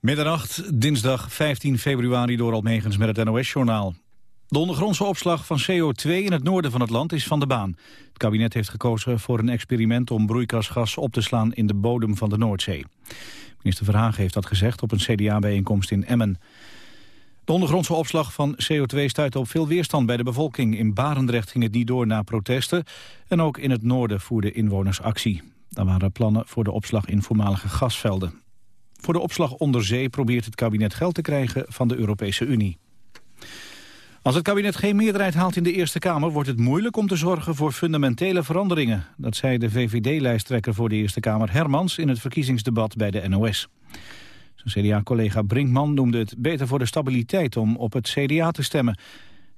Middernacht, dinsdag 15 februari door Almegens met het NOS-journaal. De ondergrondse opslag van CO2 in het noorden van het land is van de baan. Het kabinet heeft gekozen voor een experiment om broeikasgas op te slaan in de bodem van de Noordzee. Minister Verhagen heeft dat gezegd op een CDA-bijeenkomst in Emmen. De ondergrondse opslag van CO2 stuitte op veel weerstand bij de bevolking. In Barendrecht ging het niet door na protesten. En ook in het noorden voerden inwoners actie. Daar waren plannen voor de opslag in voormalige gasvelden. Voor de opslag onder zee probeert het kabinet geld te krijgen van de Europese Unie. Als het kabinet geen meerderheid haalt in de Eerste Kamer... wordt het moeilijk om te zorgen voor fundamentele veranderingen. Dat zei de VVD-lijsttrekker voor de Eerste Kamer Hermans... in het verkiezingsdebat bij de NOS. Zijn CDA-collega Brinkman noemde het beter voor de stabiliteit... om op het CDA te stemmen.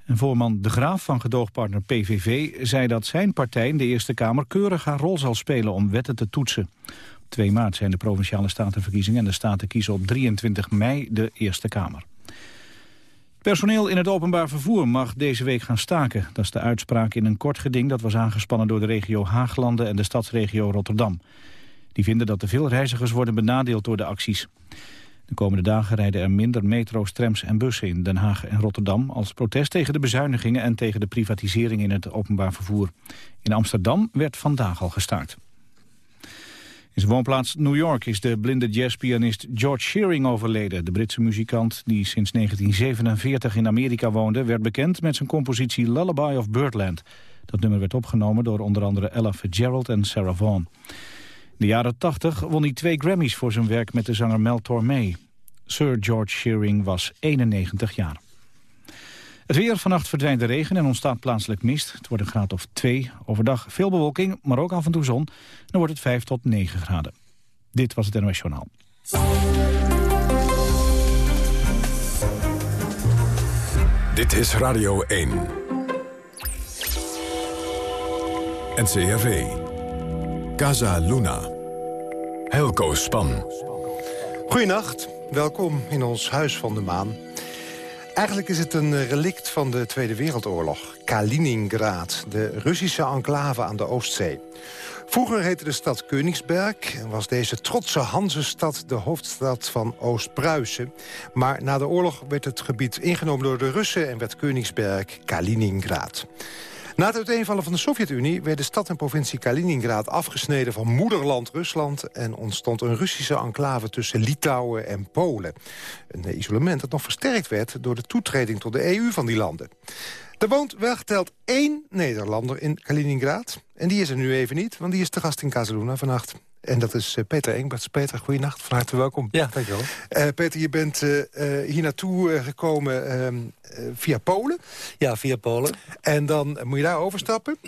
En voorman De Graaf van gedoogpartner PVV zei dat zijn partij in de Eerste Kamer... keurig haar rol zal spelen om wetten te toetsen. 2 maart zijn de Provinciale Statenverkiezingen... en de Staten kiezen op 23 mei de Eerste Kamer. Personeel in het openbaar vervoer mag deze week gaan staken. Dat is de uitspraak in een kort geding dat was aangespannen door de regio Haaglanden en de stadsregio Rotterdam. Die vinden dat te veel reizigers worden benadeeld door de acties. De komende dagen rijden er minder metro's, trams en bussen in Den Haag en Rotterdam... als protest tegen de bezuinigingen en tegen de privatisering in het openbaar vervoer. In Amsterdam werd vandaag al gestaakt. In zijn woonplaats New York is de blinde jazzpianist George Shearing overleden. De Britse muzikant, die sinds 1947 in Amerika woonde... werd bekend met zijn compositie Lullaby of Birdland. Dat nummer werd opgenomen door onder andere Ella Fitzgerald en Sarah Vaughan. In de jaren 80 won hij twee Grammys voor zijn werk met de zanger Mel Tormé. Sir George Shearing was 91 jaar. Het weer, vannacht verdwijnt de regen en ontstaat plaatselijk mist. Het wordt een graad of 2. Overdag veel bewolking, maar ook af en toe zon. Dan wordt het 5 tot 9 graden. Dit was het NOS Journaal. Dit is Radio 1. NCRV. Casa Luna. Helco Span. Goedenacht, welkom in ons Huis van de Maan. Eigenlijk is het een relict van de Tweede Wereldoorlog. Kaliningrad, de Russische enclave aan de Oostzee. Vroeger heette de stad Königsberg en was deze trotse Hansestad de hoofdstad van Oost-Pruisen. Maar na de oorlog werd het gebied ingenomen door de Russen en werd Königsberg Kaliningrad. Na het uiteenvallen van de Sovjet-Unie werd de stad en provincie Kaliningrad afgesneden van moederland Rusland en ontstond een Russische enclave tussen Litouwen en Polen. Een isolement dat nog versterkt werd door de toetreding tot de EU van die landen. Er woont wel geteld één Nederlander in Kaliningrad. En die is er nu even niet, want die is te gast in Casaluna vannacht. En dat is uh, Peter Engberts. Peter, goeienacht, van harte welkom. Ja, dankjewel. Uh, Peter, je bent uh, hier naartoe gekomen ehm, via Polen. Ja, via Polen. En dan moet je daar overstappen.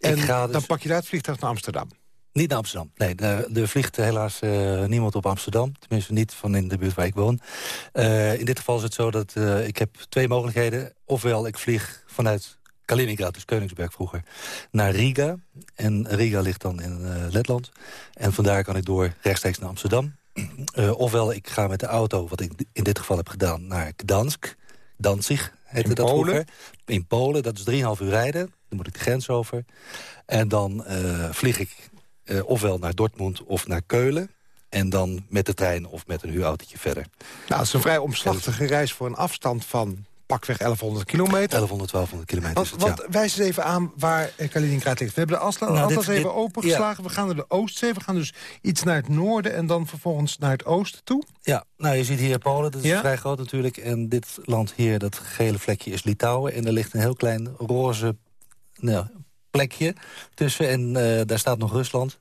en dus... dan pak je daar het vliegtuig naar Amsterdam. Niet naar Amsterdam. Nee, er vliegt helaas niemand op Amsterdam. Tenminste niet van in de buurt waar ik woon. in dit geval is het zo dat ik heb twee mogelijkheden. Ofwel, ik vlieg vanuit Kaliningrad, dus Koningsberg vroeger, naar Riga. En Riga ligt dan in uh, Letland. En vandaar kan ik door rechtstreeks naar Amsterdam. Uh, ofwel, ik ga met de auto, wat ik in dit geval heb gedaan, naar Gdansk. Danzig heette in dat Polen? vroeger. In Polen, dat is 3,5 uur rijden. Dan moet ik de grens over. En dan uh, vlieg ik ofwel naar Dortmund of naar Keulen. En dan met de trein of met een huurautootje verder. Nou, het is een vrij omslachtige reis voor een afstand van pakweg 1100 kilometer. 1100, 1200 kilometer Want, is het, ja. wijs eens even aan waar eh, Kaliningrad ligt. We hebben de Asla- Nou, dit- even dit- opengeslagen. We gaan naar de Oostzee. We gaan dus iets naar het noorden en dan vervolgens naar het oosten toe. Ja, nou je ziet hier Polen, dat is Ja? vrij groot natuurlijk. En dit land hier, dat gele vlekje is Litouwen. En er ligt een heel klein roze nou, plekje tussen. En eh, daar staat nog Rusland.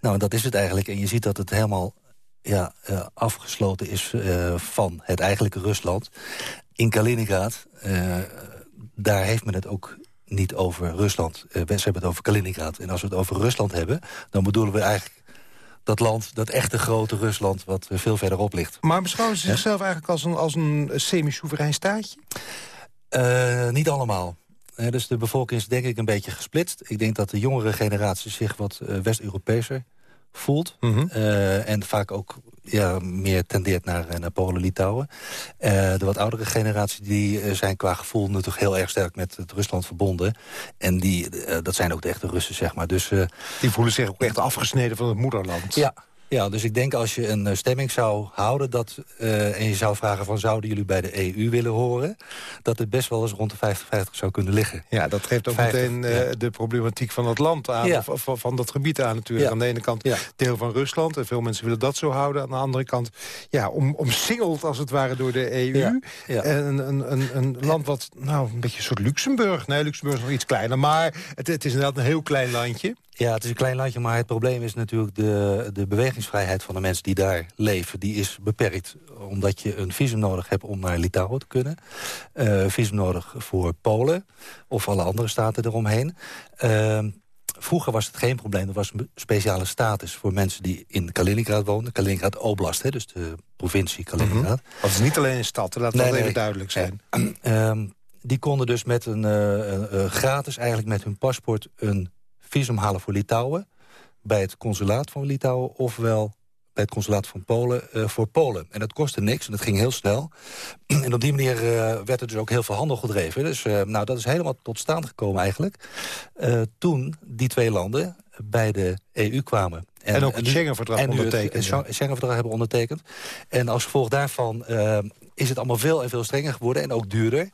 Nou, dat is het eigenlijk. En je ziet dat het helemaal ja, eh, afgesloten is eh, van het eigenlijke Rusland. In Kaliningrad, eh, daar heeft men het ook niet over Rusland. Ze hebben het over Kaliningrad. En als we het over Rusland hebben, dan bedoelen we eigenlijk dat land, dat echte grote Rusland... wat veel verderop ligt. Maar beschouwen ze zichzelf eigenlijk als een, als een semi-soeverein staatje? Niet allemaal. Dus de bevolking is denk ik een beetje gesplitst. Ik denk dat de jongere generatie zich wat eh, Voelt. Mhm. Eh, en vaak ook ja, meer tendeert naar, eh, naar Polen, Litouwen. Eh, de wat oudere generatie die zijn qua gevoel natuurlijk heel erg sterk met het Rusland verbonden. En die, dat zijn ook de echte Russen, zeg maar. Dus Die voelen zich ook echt afgesneden van het moederland. ja, Ja, dus ik denk als je een stemming zou houden... Dat, en je zou vragen van zouden jullie bij de EU willen horen... dat het best wel eens rond de 50-50 zou kunnen liggen. Ja, dat geeft ook meteen de problematiek van het land aan... of, van dat gebied aan natuurlijk. Aan de ene kant deel van Rusland... en veel mensen willen dat zo houden. Aan de andere kant ja, om, omsingeld als het ware door de EU. En een, een, een, een land wat nou, een beetje een soort Luxemburg... nee, Luxemburg is nog iets kleiner, maar het, het is inderdaad een heel klein landje. Ja, het is een klein landje, maar het probleem is natuurlijk... de, de bewegingsvrijheid van de mensen die daar leven. Die is beperkt, omdat je een visum nodig hebt om naar Litouwen te kunnen. Uh, visum nodig voor Polen of alle andere staten eromheen. Uh, Vroeger was het geen probleem. Er was een speciale status voor mensen die in Kaliningrad woonden. Kaliningrad Oblast, hè, dus de provincie Kaliningrad. Mm Het is niet alleen een stad, laat dat even duidelijk zijn. Uh, die konden dus met een, uh, gratis eigenlijk met hun paspoort een visum halen voor Litouwen. Bij het consulaat van Litouwen, ofwel bij het consulaat van Polen uh, voor Polen. En dat kostte niks en dat ging heel snel. en op die manier uh, werd er dus ook heel veel handel gedreven. Dus uh, nou, dat is helemaal tot stand gekomen eigenlijk. toen die twee landen bij de EU kwamen. En, en ook het Schengen-verdrag ondertekend. Het Schengen-verdrag hebben ondertekend. En als gevolg daarvan is het allemaal veel en veel strenger geworden. En ook duurder.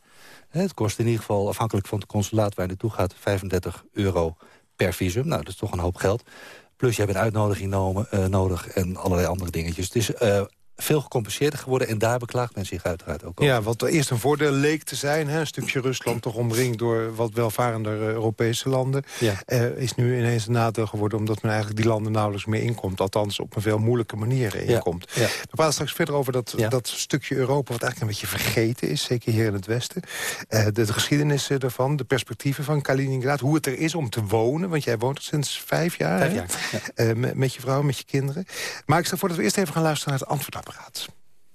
Het kost in ieder geval, afhankelijk van het consulaat waar je naartoe gaat... 35 euro per visum. Nou, dat is toch een hoop geld. Plus je hebt een uitnodiging uh, nodig en allerlei andere dingetjes. Het is uh, veel gecompenseerder geworden. En daar beklaagt men zich uiteraard ook over. Ja, wat eerst een voordeel leek te zijn. Hè, een stukje Rusland toch omringd door wat welvarender eh, Europese landen. Ja. Uh, is nu ineens een nadeel geworden. Omdat men eigenlijk die landen nauwelijks meer inkomt. Althans op een veel moeilijke manier inkomt. Ja. We praten straks verder over dat, dat stukje Europa. Wat eigenlijk een beetje vergeten is. Zeker hier in het Westen. Uh, de, de, geschiedenis ervan. De perspectieven van Kaliningrad. Hoe het er is om te wonen. Want jij woont er sinds vijf jaar. Vijf jaar. Met, met, je vrouw, met je kinderen. Maar ik stel voor dat we eerst even gaan luisteren naar het antwoord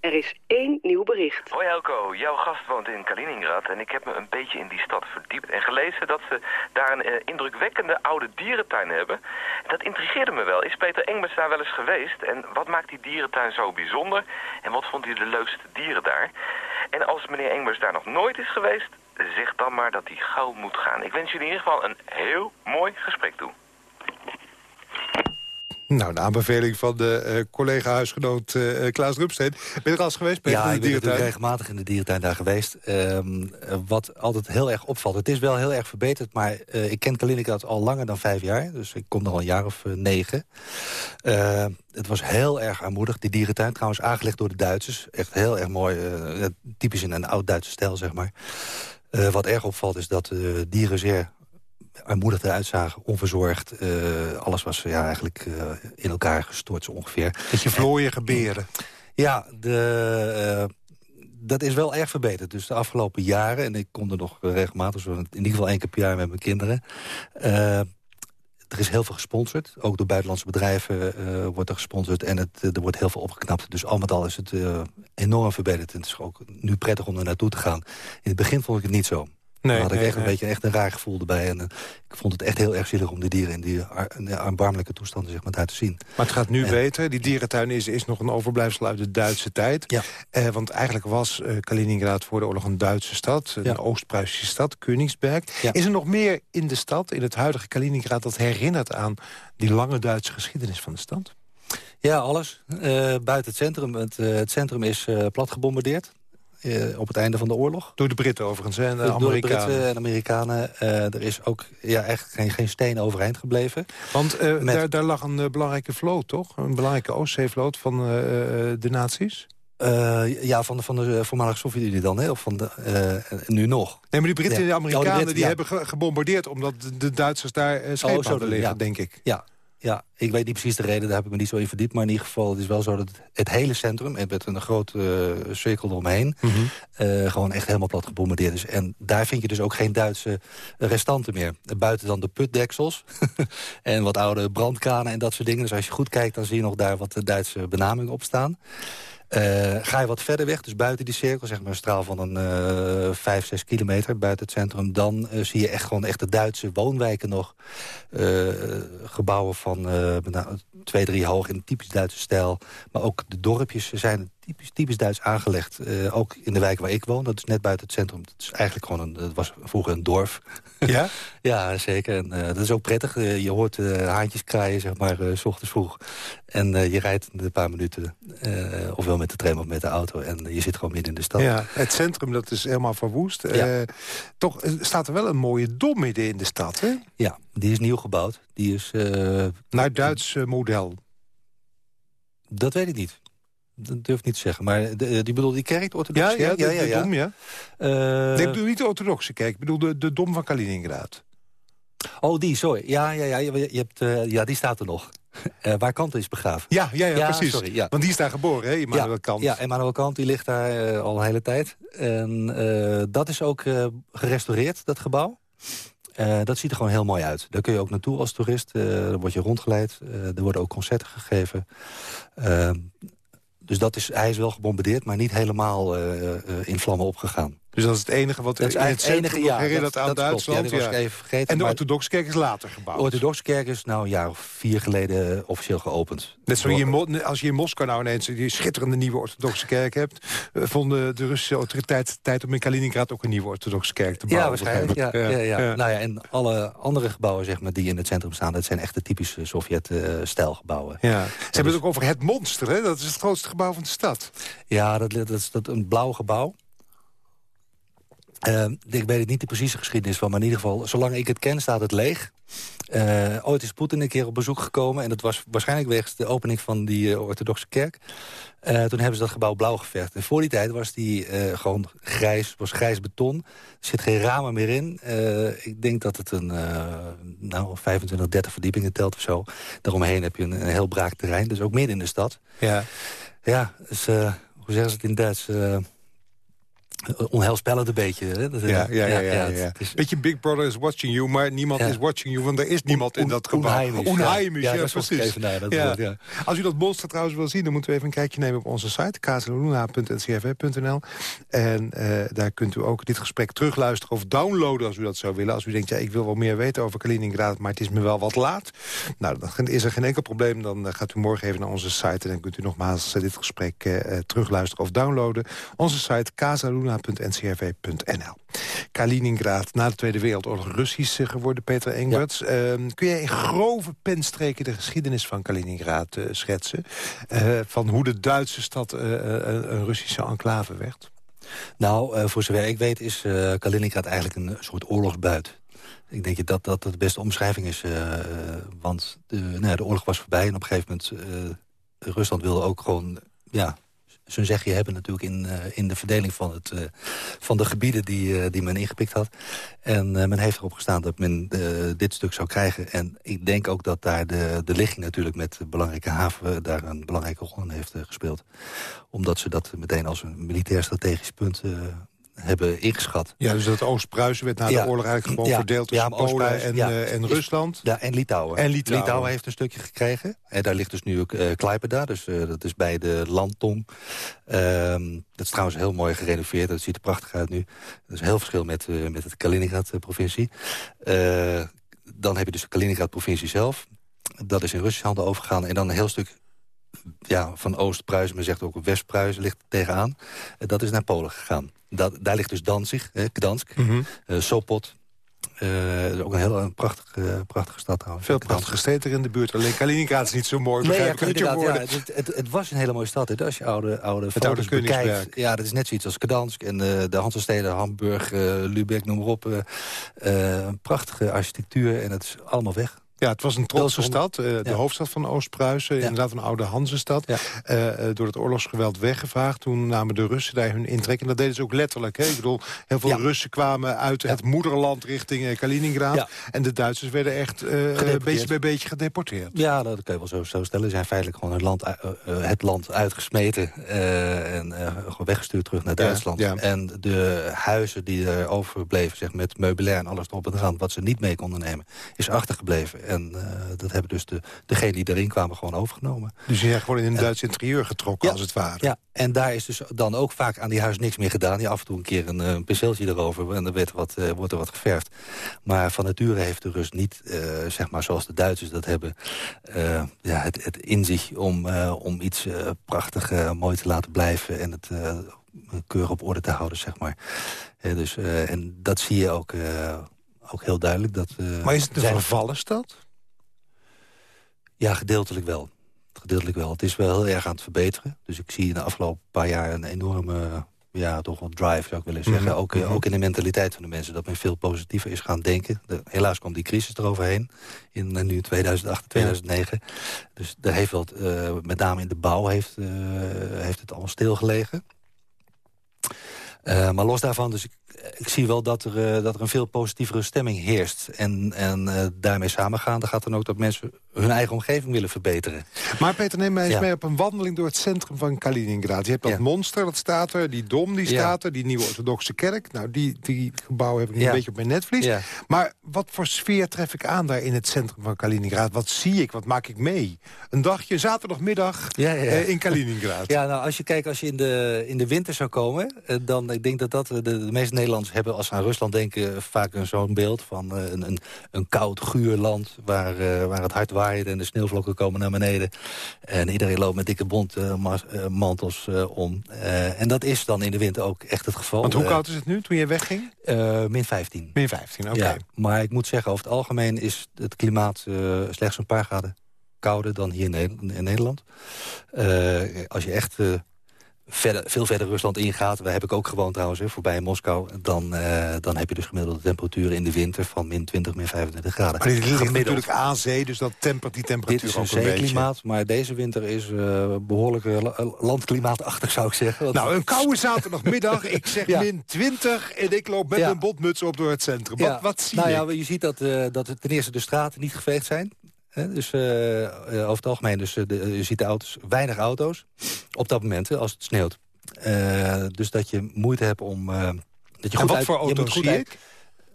er is één nieuw bericht. Hoi Elko, jouw gast woont in Kaliningrad en ik heb me een beetje in die stad verdiept en gelezen dat ze daar een uh, indrukwekkende oude dierentuin hebben. Dat intrigeerde me wel. Is Peter Engmers daar wel eens geweest? En wat maakt die dierentuin zo bijzonder? En wat vond hij de leukste dieren daar? En als meneer Engmers daar nog nooit is geweest, zeg dan maar dat hij gauw moet gaan. Ik wens jullie in ieder geval een heel mooi gesprek toe. Nou, de aanbeveling van de uh, collega-huisgenoot uh, Klaas Rupsteen. Ben je er al eens geweest? Ja, ik ben regelmatig in de dierentuin daar geweest. Um, wat altijd heel erg opvalt. Het is wel heel erg verbeterd, maar uh, ik ken Kaliningrad al langer dan vijf jaar. Dus ik kom er al een jaar of negen. het was heel erg armoedig. Die dierentuin trouwens aangelegd door de Duitsers. Echt heel erg mooi. typisch in een oud-Duitse stijl, zeg maar. wat erg opvalt is dat de dieren zeer armoedig eruit zagen, onverzorgd. Uh, alles was ja, eigenlijk uh, in elkaar gestort zo ongeveer. Dat je vlooien geberen. Ja, de, uh, dat is wel erg verbeterd. Dus de afgelopen jaren, en ik kom er nog regelmatig... in ieder geval één keer per jaar met mijn kinderen... er is heel veel gesponsord. Ook door buitenlandse bedrijven wordt er gesponsord. En het, er wordt heel veel opgeknapt. Dus al met al is het enorm verbeterd. En het is ook nu prettig om er naartoe te gaan. In het begin vond ik het niet zo. Nee, had ik echt een beetje echt een raar gevoel erbij. En uh, ik vond het echt heel erg zielig om die dieren in die erbarmelijke toestanden zeg maar, daar te zien. Maar het gaat nu beter. Die dierentuin is, is nog een overblijfsel uit de Duitse tijd. Ja. Eh, want eigenlijk was uh, Kaliningrad voor de oorlog een Duitse stad. Een Oost-Pruisische stad, Königsberg. Is er nog meer in de stad, in het huidige Kaliningrad... dat herinnert aan die lange Duitse geschiedenis van de stad? Ja, alles. Buiten het centrum. Het, het centrum is plat gebombardeerd. Uh, op het einde van de oorlog. Door de Britten overigens en de Amerikanen. Door de Britten en Amerikanen. Uh, er is ook ja, echt geen, geen steen overeind gebleven. Want uh, Met... daar, daar, lag een belangrijke vloot, toch? Een belangrijke Oostzeevloot van de nazi's? ja, van de, van de voormalige Sovjet-Unie dan, hè? of van de, nu nog. Nee, maar die Britten en de Amerikanen oh, de Britten, die hebben gebombardeerd... omdat de Duitsers daar schepen oh, hadden liggen, denk ik. Ja, ja, ik weet niet precies de reden, daar heb ik me niet zo in verdiept. Maar in ieder geval, het is wel zo dat het hele centrum... met een grote uh, cirkel eromheen... Mhm. Eh, gewoon echt helemaal plat gebombardeerd is. En daar vind je dus ook geen Duitse restanten meer. Buiten dan de putdeksels en wat oude brandkranen en dat soort dingen. Dus als je goed kijkt, dan zie je nog daar wat de Duitse benamingen op staan. Uh, ga je wat verder weg, dus buiten die cirkel, zeg maar een straal van een uh, 5, 6 kilometer buiten het centrum... dan uh, zie je echt gewoon echt de Duitse woonwijken nog. Uh, gebouwen van nou, twee, drie hoog in typisch Duitse stijl. Maar ook de dorpjes zijn typisch, typisch Duits aangelegd. Ook in de wijk waar ik woon, dat is net buiten het centrum. Het is eigenlijk gewoon een, was vroeger een dorp. Ja? ja, zeker. En, uh, dat is ook prettig. Uh, je hoort haantjes kraaien, zeg maar, s ochtends vroeg. En je rijdt een paar minuten, ofwel met de tram of met de auto. En je zit gewoon midden in de stad. Ja, het centrum, dat is helemaal verwoest. Ja. toch staat er wel een mooie dom midden in de stad, hè? Ja, die is nieuw gebouwd. Die is... Naar Duits model. Dat weet ik niet. Dat durf ik niet te zeggen. Maar de, die bedoel die kerk, de orthodoxe ja, kerk? Ja, de, dom, ja. Uh, nee, ik bedoel niet de orthodoxe kerk. Ik bedoel de, de dom van Kaliningrad. Oh, die, sorry. Ja, ja, ja, je, je hebt, uh, ja die staat er nog. Uh, waar Kant is begraven. Ja, ja, ja, precies. Sorry, ja. Want die is daar geboren, hè, Immanuel ja, Kant. Ja, Immanuel Kant die ligt daar al een hele tijd. En dat is ook gerestaureerd, dat gebouw. dat ziet er gewoon heel mooi uit. Daar kun je ook naartoe als toerist. daar word je rondgeleid. er worden ook concerten gegeven. Dus dat is, hij is wel gebombardeerd, maar niet helemaal uh, in vlammen opgegaan. Dus dat is het enige wat dat is in het enige, ja, herinnert aan dat Duitsland. Ja, vergeten, en de orthodoxe kerk is later gebouwd. De orthodoxe kerk is nou een jaar of vier geleden officieel geopend. Net zoals je, als je in Moskou nou ineens die schitterende nieuwe orthodoxe kerk hebt... vonden de Russische autoriteiten tijd om in Kaliningrad ook een nieuwe orthodoxe kerk te bouwen. Ja, waarschijnlijk. Ja, ja, ja, Nou ja, en alle andere gebouwen zeg maar, die in het centrum staan... dat zijn echt de typische Sovjet-stijlgebouwen. ja. Ze hebben het ook over het monster, hè? Dat is het grootste gebouw van de stad. Ja, dat, dat is dat een blauw gebouw. Uh, ik weet het niet de precieze geschiedenis van, maar in ieder geval... zolang ik het ken, staat het leeg. Uh, ooit is Poetin een keer op bezoek gekomen... en dat was waarschijnlijk wegens de opening van die uh, orthodoxe kerk. toen hebben ze dat gebouw blauw geverfd. En voor die tijd was die gewoon grijs, was grijs beton. Er zit geen ramen meer in. ik denk dat het een nou, 25, 30 verdiepingen telt of zo. Daaromheen heb je een, een heel braak terrein, dus ook midden in de stad. Ja, ja dus, hoe zeggen ze het in Duits onheilspellend een beetje. Hè? Dat, ja, ja, ja. ja, ja, Beetje Big Brother is watching you, maar niemand is watching you... want er is niemand in dat gebouw. Onheimisch, Onheimisch ja, precies. Woord. Als u dat monster trouwens wil zien... dan moeten we even een kijkje nemen op onze site... kazeluna.ncrv.nl. En uh, daar kunt u ook dit gesprek terugluisteren of downloaden... als u dat zou willen. Als u denkt, ja, ik wil wel meer weten over Kaliningrad... maar het is me wel wat laat. Nou, dan is er geen enkel probleem. Dan uh, gaat u morgen even naar onze site... en dan kunt u nogmaals uh, dit gesprek terugluisteren of downloaden. Onze site kazeluna.ncrv ncrv.nl. Kaliningrad, na de Tweede Wereldoorlog Russisch eh, geworden, Peter Engberts. Ehm, kun jij in grove penstreken de geschiedenis van Kaliningrad uh, schetsen? Uh, van hoe de Duitse stad een Russische enclave werd? Nou, voor zover ik weet is Kaliningrad eigenlijk een soort oorlogsbuit. Ik denk dat dat de beste omschrijving is. want de, nou, de oorlog was voorbij en op een gegeven moment... Rusland wilde ook gewoon ja, zo'n zegje hebben natuurlijk in, uh, in de verdeling van, het, uh, van de gebieden die, uh, die men ingepikt had. En men heeft erop gestaan dat men dit stuk zou krijgen. En ik denk ook dat daar de, de ligging natuurlijk met de belangrijke haven... daar een belangrijke rol in heeft gespeeld. Omdat ze dat meteen als een militair strategisch punt hebben ingeschat. Ja, dus dat Oost-Pruisen werd na de oorlog eigenlijk gewoon ja, verdeeld tussen ja, Polen en, uh, en Rusland. Ja, en Litouwen. En Litouwen. Litouwen heeft een stukje gekregen. En daar ligt dus nu ook uh, Klaipeda, dus uh, dat is bij de landtong. Ehm, dat is trouwens heel mooi gerenoveerd, dat ziet er prachtig uit nu. Dat is heel verschil met, met het Kaliningrad-provincie. dan heb je dus de Kaliningrad-provincie zelf. Dat is in Russische handen overgegaan. En dan een heel stuk ja, van Oost-Pruisen, men zegt ook West-Pruisen ligt tegenaan. dat is naar Polen gegaan. Dat, daar ligt dus Danzig, eh, Gdansk, mm -hmm. Sopot. Uh, ook een heel prachtige, prachtige stad trouwens. Veel prachtige steden in de buurt. Alleen Kaliningrad is niet zo mooi. Nee, ja, ja, het, het, het, was een hele mooie stad. Hè? Als je oude, oude het oude bekijkt. Ja, dat is net zoiets als Gdansk. En uh, de Hansesteden, Hamburg, uh, Lübeck, noem maar op. prachtige architectuur. En het is allemaal weg. Ja, het was een trotse stad. Uh, de hoofdstad van Oost-Pruisen. Inderdaad een oude Hansestad. Ja. Uh, door het oorlogsgeweld weggevaagd. Toen namen de Russen daar hun intrek. En dat deden ze ook letterlijk. Hè? Ik bedoel, heel veel Russen kwamen uit het moederland richting Kaliningrad. En de Duitsers werden echt beetje bij beetje gedeporteerd. Ja, dat kan je wel zo, zo stellen. Ze zijn feitelijk gewoon het land, het land uitgesmeten. en gewoon weggestuurd terug naar Duitsland. En de huizen die er overbleven, zeg, met meubilair en alles erop en eraan... wat ze niet mee konden nemen, is achtergebleven. En dat hebben dus de, degenen die erin kwamen gewoon overgenomen. Dus je hebt gewoon in een Duits interieur getrokken, als het ware. Ja, en daar is dus dan ook vaak aan die huis niks meer gedaan. Ja, af en toe een keer een, een penseeltje erover en dan werd wat, wordt er wat geverfd. Maar van nature heeft de Rus niet, zeg maar zoals de Duitsers dat hebben... ja, het, het in zich om, om iets prachtig mooi te laten blijven... en het keurig op orde te houden, zeg maar. dus, en dat zie je ook ook heel duidelijk. Dat, uh, maar is het een vervallen stad? Ja, gedeeltelijk wel. Gedeeltelijk wel. Het is wel heel erg aan het verbeteren. Dus ik zie in de afgelopen paar jaar een enorme ja, toch wel drive, zou ik willen zeggen. Mhm, ook, eh, mhm. ook in de mentaliteit van de mensen. Dat men veel positiever is gaan denken. De, helaas kwam die crisis eroverheen. In uh, nu 2008, 2009. Dus daar heeft wel, uh, met name in de bouw heeft, heeft het allemaal stilgelegen. maar los daarvan, dus ik, ik zie wel dat er, dat er een veel positievere stemming heerst. En, en daarmee samengaande gaat dan ook dat mensen hun eigen omgeving willen verbeteren. Maar Peter, neem mij eens mee op een wandeling door het centrum van Kaliningrad. Je hebt dat monster, dat staat er, die dom, die staat er, die nieuwe orthodoxe kerk. Nou, die, die gebouwen heb ik nu een beetje op mijn netvlies. Maar wat voor sfeer tref ik aan daar in het centrum van Kaliningrad? Wat zie ik, wat maak ik mee? Een dagje, zaterdagmiddag uh, in Kaliningrad. Ja, nou, als je kijkt, als je in de, in de winter zou komen... Uh, dan, ik denk dat dat, de, de meeste Nederlanders hebben, als ze aan Rusland denken... vaak zo'n beeld van uh, een, een, een koud, guur land waar, waar het hard waait en de sneeuwvlokken komen naar beneden. En iedereen loopt met dikke bontmantels uh, om. En dat is dan in de winter ook echt het geval. Want hoe koud is het nu toen je wegging? min 15. Min 15, oké. Ja, maar ik moet zeggen, over het algemeen is het klimaat slechts een paar graden kouder dan hier in Nederland. als je echt verder, veel verder Rusland ingaat... waar heb ik ook gewoond trouwens, hè, voorbij Moskou... Dan, uh, dan heb je dus gemiddelde temperaturen in de winter van min 20, min 25 graden. Maar dit ligt natuurlijk aan zee, dus dat tempert die temperatuur Dit is een zeeklimaat, maar deze winter is uh, behoorlijk uh, landklimaatachtig, zou ik zeggen. Nou, een koude zaterdagmiddag, ik zeg min 20... en ik loop met een botmuts op door het centrum. Wat, wat zie nou, je? Ja, je ziet dat, dat ten eerste de straten niet geveegd zijn dus uh, over het algemeen, dus, de, je ziet de auto's, weinig auto's op dat moment, als het sneeuwt. Dus dat je moeite hebt om... dat je goed wat uit, voor auto's zie ik?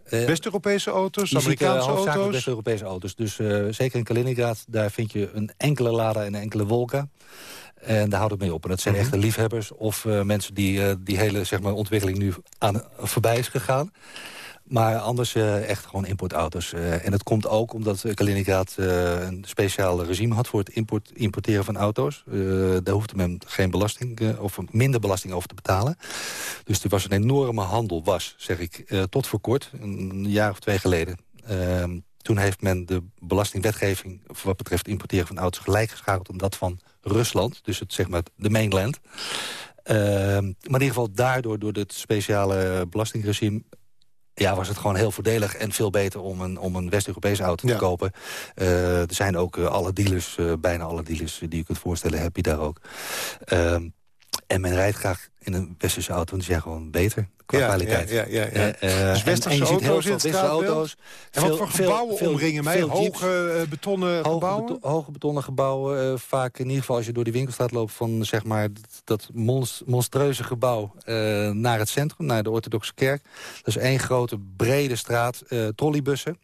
West-Europese auto's, Amerikaanse auto's? West-Europese auto's. Dus zeker in Kaliningrad, daar vind je een enkele Lada en een enkele Volga. En daar houd ik mee op. En dat zijn mm echte liefhebbers of mensen die die hele zeg maar, ontwikkeling nu aan, voorbij is gegaan. Maar anders uh, echt gewoon importauto's. Uh, en dat komt ook omdat Kaliningrad uh, een speciaal regime had... voor het import, importeren van auto's. daar hoefde men geen belasting of minder belasting over te betalen. Dus er was een enorme handel, was, zeg ik, tot voor kort. Een jaar of twee geleden. Ehm, toen heeft men de belastingwetgeving... wat betreft importeren van auto's gelijk geschakeld... om dat van Rusland, dus het, zeg maar, de mainland... Uh, maar in ieder geval daardoor, door het speciale belastingregime ja, was het gewoon heel voordelig en veel beter om een, om een West-Europese auto te kopen. Uh, er zijn ook uh, alle dealers, uh, bijna alle dealers die je kunt voorstellen, heb je daar ook. Ehm, en men rijdt graag in een westerse auto, want die zijn gewoon beter qua ja, kwaliteit. Ja, ja, ja, ja. dus westerse en, en auto's in het auto's. En wat voor gebouwen veel, omringen mij? Hoge uh, betonnen hoge gebouwen? Hoge betonnen gebouwen. Uh, vaak in ieder geval als je door die winkelstraat loopt... van zeg maar dat, monst monstreuze gebouw uh, naar het centrum, naar de orthodoxe kerk. Dat is één grote brede straat. trolleybussen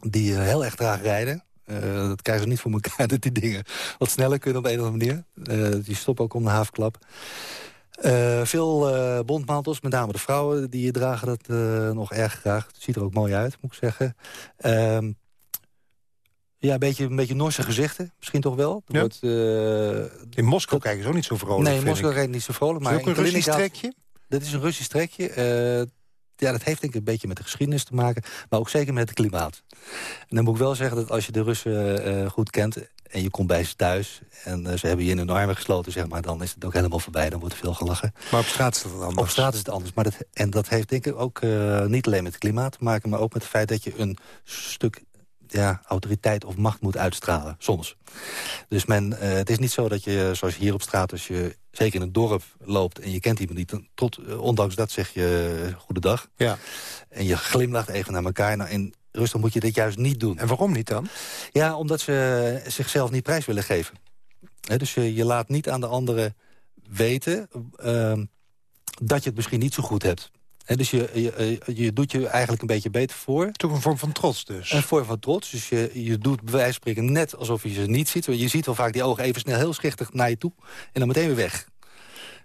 die heel erg traag rijden. Uh, dat krijgen ze niet voor elkaar, dat die dingen wat sneller kunnen op een of andere manier. Uh, die stoppen ook om de havenklap. Uh, veel bondmantels, met name de vrouwen, die dragen dat nog erg graag. Het ziet er ook mooi uit, moet ik zeggen. Ehm, ja, een beetje, een beetje Norse gezichten, misschien toch wel. Ja. Wordt, in Moskou kijken ze ook niet zo vrolijk, Nee, in Moskou kijken niet zo vrolijk. Maar is ook een Russisch trekje? Dat is een Russisch trekje. Ja, dat heeft denk ik een beetje met de geschiedenis te maken. Maar ook zeker met het klimaat. En dan moet ik wel zeggen dat als je de Russen goed kent en je komt bij ze thuis en uh, ze hebben je in hun armen gesloten, zeg maar, dan is het ook helemaal voorbij. Dan wordt er veel gelachen. Maar op straat is het anders? Op straat is het anders. Maar dat, en dat heeft denk ik ook uh, niet alleen met het klimaat te maken, maar ook met het feit dat je een stuk ja, autoriteit of macht moet uitstralen, soms. Dus men, uh, het is niet zo dat je, zoals hier op straat... als je zeker in een dorp loopt en je kent iemand niet... tot, ondanks dat zeg je goedendag. Ja. En je glimlacht even naar elkaar. Nou, en Rusland moet je dit juist niet doen. En waarom niet dan? Ja, omdat ze zichzelf niet prijs willen geven. dus je, je, laat niet aan de anderen weten... Uh, dat je het misschien niet zo goed hebt. Dus je, je, je doet je eigenlijk een beetje beter voor. Toch een vorm van trots dus. Een vorm van trots. Dus je, je doet bij wijze van spreken net alsof je ze niet ziet. Je ziet wel vaak die ogen even snel heel schichtig naar je toe. En dan meteen weer weg.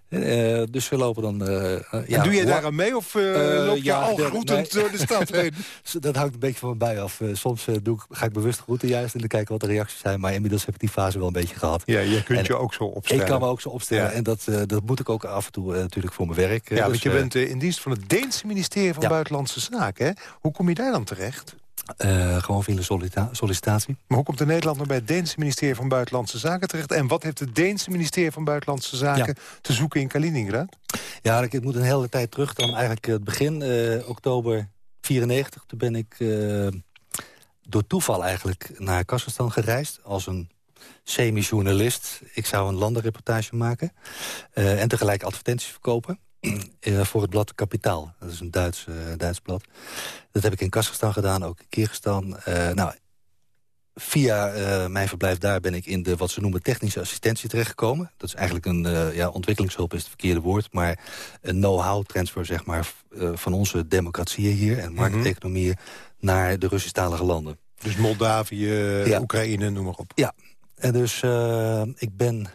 Uh, dus we lopen dan... Uh, ja, doe je daar aan mee of loop je ja, al groetend door de stad heen? dat hangt een beetje van bij af. soms doe ik, ga ik bewust groeten juist en dan kijken wat de reacties zijn. Maar inmiddels heb ik die fase wel een beetje gehad. Ja, je kunt je ook zo opstellen. Ik kan me ook zo opstellen. En dat, dat moet ik ook af en toe natuurlijk voor mijn werk. Ja, dus, want je bent in dienst van het Deense ministerie van Buitenlandse Zaken. Hè? Hoe kom je daar dan terecht? Uh, gewoon via sollicitatie. Maar hoe komt de Nederlander bij het Deense ministerie van Buitenlandse Zaken terecht? En wat heeft het Deense ministerie van Buitenlandse Zaken te zoeken in Kaliningrad? Ja, ik moet een hele tijd terug. Dan eigenlijk het begin, uh, oktober 94. Toen ben ik uh, door toeval eigenlijk naar Kazachstan gereisd. Als een semi-journalist. Ik zou een landenreportage maken. en tegelijk advertenties verkopen. Eh, voor het blad Kapitaal. Dat is een Duits, uh, Duits blad. Dat heb ik in Kazachstan gedaan, ook in Kyrgyzstan. Uh, nou, via mijn verblijf daar ben ik in de wat ze noemen technische assistentie terechtgekomen. Dat is eigenlijk een ja, ontwikkelingshulp is het verkeerde woord, maar een know-how transfer zeg maar van onze democratieën hier en mhm. markteconomieën naar de Russisch-talige landen. Dus Moldavië, Oekraïne, noem maar op. Ja, en dus ik ben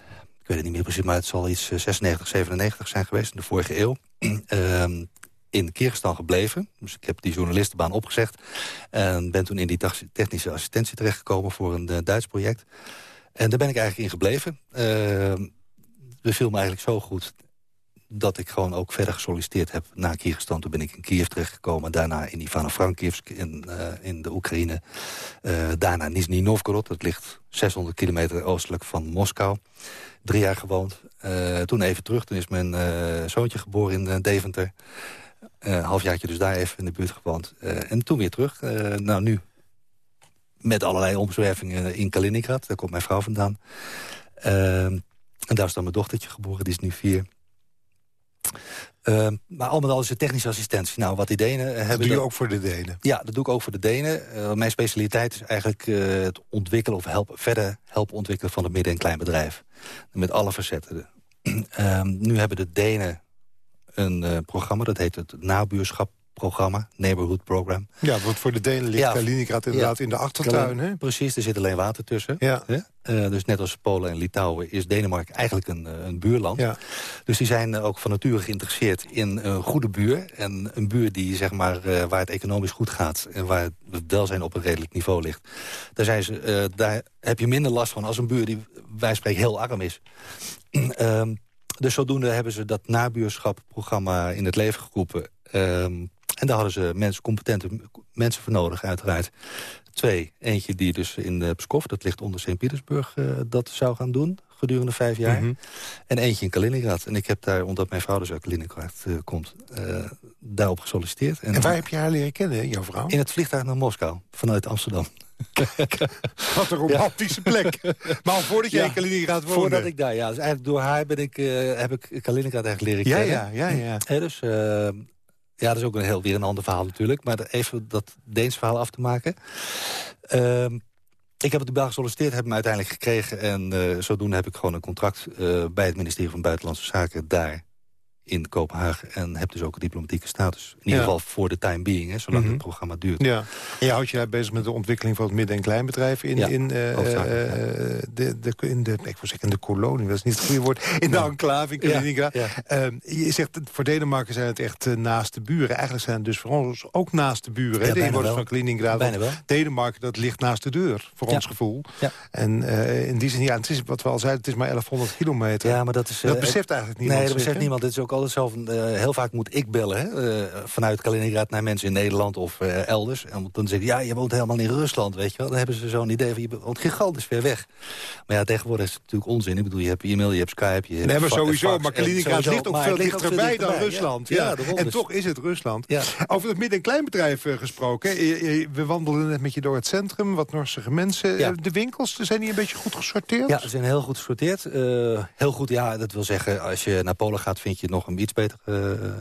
weet het niet meer precies, maar het zal iets 96, eh, 97 zijn geweest, in de vorige eeuw. uh, in Kyrgyzstan gebleven. Dus ik heb die journalistenbaan opgezegd. En ben toen in die technische assistentie terechtgekomen voor een uh, Duits project. En daar ben ik eigenlijk in gebleven. Uh, beviel me eigenlijk zo goed dat ik gewoon ook verder gesolliciteerd heb naar Kyrgyzstan. Toen ben ik in Kiev terechtgekomen, daarna in Ivano-Frankivsk in, uh, in de Oekraïne. Uh, daarna Nizhny Novgorod, dat ligt 600 kilometer oostelijk van Moskou drie jaar gewoond. Uh, toen even terug, toen is mijn zoontje geboren in Deventer. Een halfjaartje dus daar even in de buurt gewoond. en toen weer terug. nou, nu met allerlei omzwervingen in Kaliningrad. Daar komt mijn vrouw vandaan. en daar is dan mijn dochtertje geboren, die is nu vier. Uh, maar al met al is het technische assistentie. Nou, wat die Denen hebben... Dat doe je ook voor de Denen? Ja, dat doe ik ook voor de Denen. Uh, mijn specialiteit is eigenlijk uh, het ontwikkelen of helpen, verder helpen ontwikkelen van het midden- en kleinbedrijf. Met alle facetten. Ehm, nu hebben de Denen een programma, dat heet het nabuurschap programma, Neighborhood Program. Ja, want voor de Denen ligt ja, Kaliningrad inderdaad in de achtertuin. Hè? Precies, er zit alleen water tussen. Ja. Hè? Uh, dus net als Polen en Litouwen is Denemarken eigenlijk een, eh, een buurland. Ja. Dus die zijn ook van nature geïnteresseerd in een goede buur. En een buur die, zeg maar, uh, waar het economisch goed gaat... en waar het welzijn op een redelijk niveau ligt. Daar, zijn ze, daar heb je minder last van als een buur die, wij spreken, heel arm is. Ehm, dus zodoende hebben ze dat nabuurschapprogramma in het leven geroepen... Um, en daar hadden ze mensen, competente mensen voor nodig, uiteraard. Twee, eentje die dus in uh, Pskov, dat ligt onder Sint-Petersburg, uh, dat zou gaan doen gedurende vijf jaar. Mhm. En eentje in Kaliningrad. En ik heb daar, omdat mijn vrouw dus uit Kaliningrad uh, komt, daarop gesolliciteerd. En, en, waar heb je haar leren kennen, jouw vrouw? In het vliegtuig naar Moskou, vanuit Amsterdam. Wat een romantische plek. Maar al voordat jij in Kaliningrad woonde. Voordat ik daar, ja. Dus eigenlijk door haar ben ik, heb ik Kaliningrad eigenlijk leren kennen. Ja, ja, ja. ja. dus ja, dat is ook een heel, weer een ander verhaal natuurlijk. Maar even dat Deens verhaal af te maken. Uh, ik heb het België gesolliciteerd, heb hem uiteindelijk gekregen. En uh, zodoende heb ik gewoon een contract uh, bij het ministerie van Buitenlandse Zaken daar in Kopenhagen. En heb dus ook een diplomatieke status. In ieder geval voor de time being, hè, zolang mhm. het programma duurt. Ja. En je houdt je bezig met de ontwikkeling van het midden- en kleinbedrijf... in, in, uh, de, de, in de, ik wil zeggen, in de kolonie, dat is niet het goede woord... in de enclave in Kaliningrad. Uh, je zegt, voor Denemarken zijn het echt naast de buren. Eigenlijk zijn het dus voor ons ook naast de buren. Ja, de inwoners van Kaliningrad. Denemarken, dat ligt naast de deur, voor ons gevoel. En in die zin, ja, het is wat we al zeiden, het is maar 1100 kilometer. Ja, maar dat is... dat beseft eigenlijk niemand. Nee, dat beseft niemand. Dit is ook altijd zelf, uh, heel vaak moet ik bellen hè, uh, vanuit Kaliningrad naar mensen in Nederland of uh, elders. En dan zeggen ja, je woont helemaal in Rusland, weet je wel. Dan hebben ze zo'n idee van, je woont gigantisch ver weg. Maar ja, tegenwoordig is het natuurlijk onzin. Ik bedoel, je hebt e-mail, je hebt Skype, je hebt Nee, maar sowieso, maar Kaliningrad ligt ook veel dichterbij dan Rusland. Ja, ja. en toch is het Rusland. Over het midden- en kleinbedrijf gesproken. We wandelden net met je door het centrum, wat Norsige mensen. De winkels, zijn die een beetje goed gesorteerd? Ja, ze zijn heel goed gesorteerd. heel goed, ja, dat wil zeggen, als je naar Polen gaat, vind je nog een iets betere uh,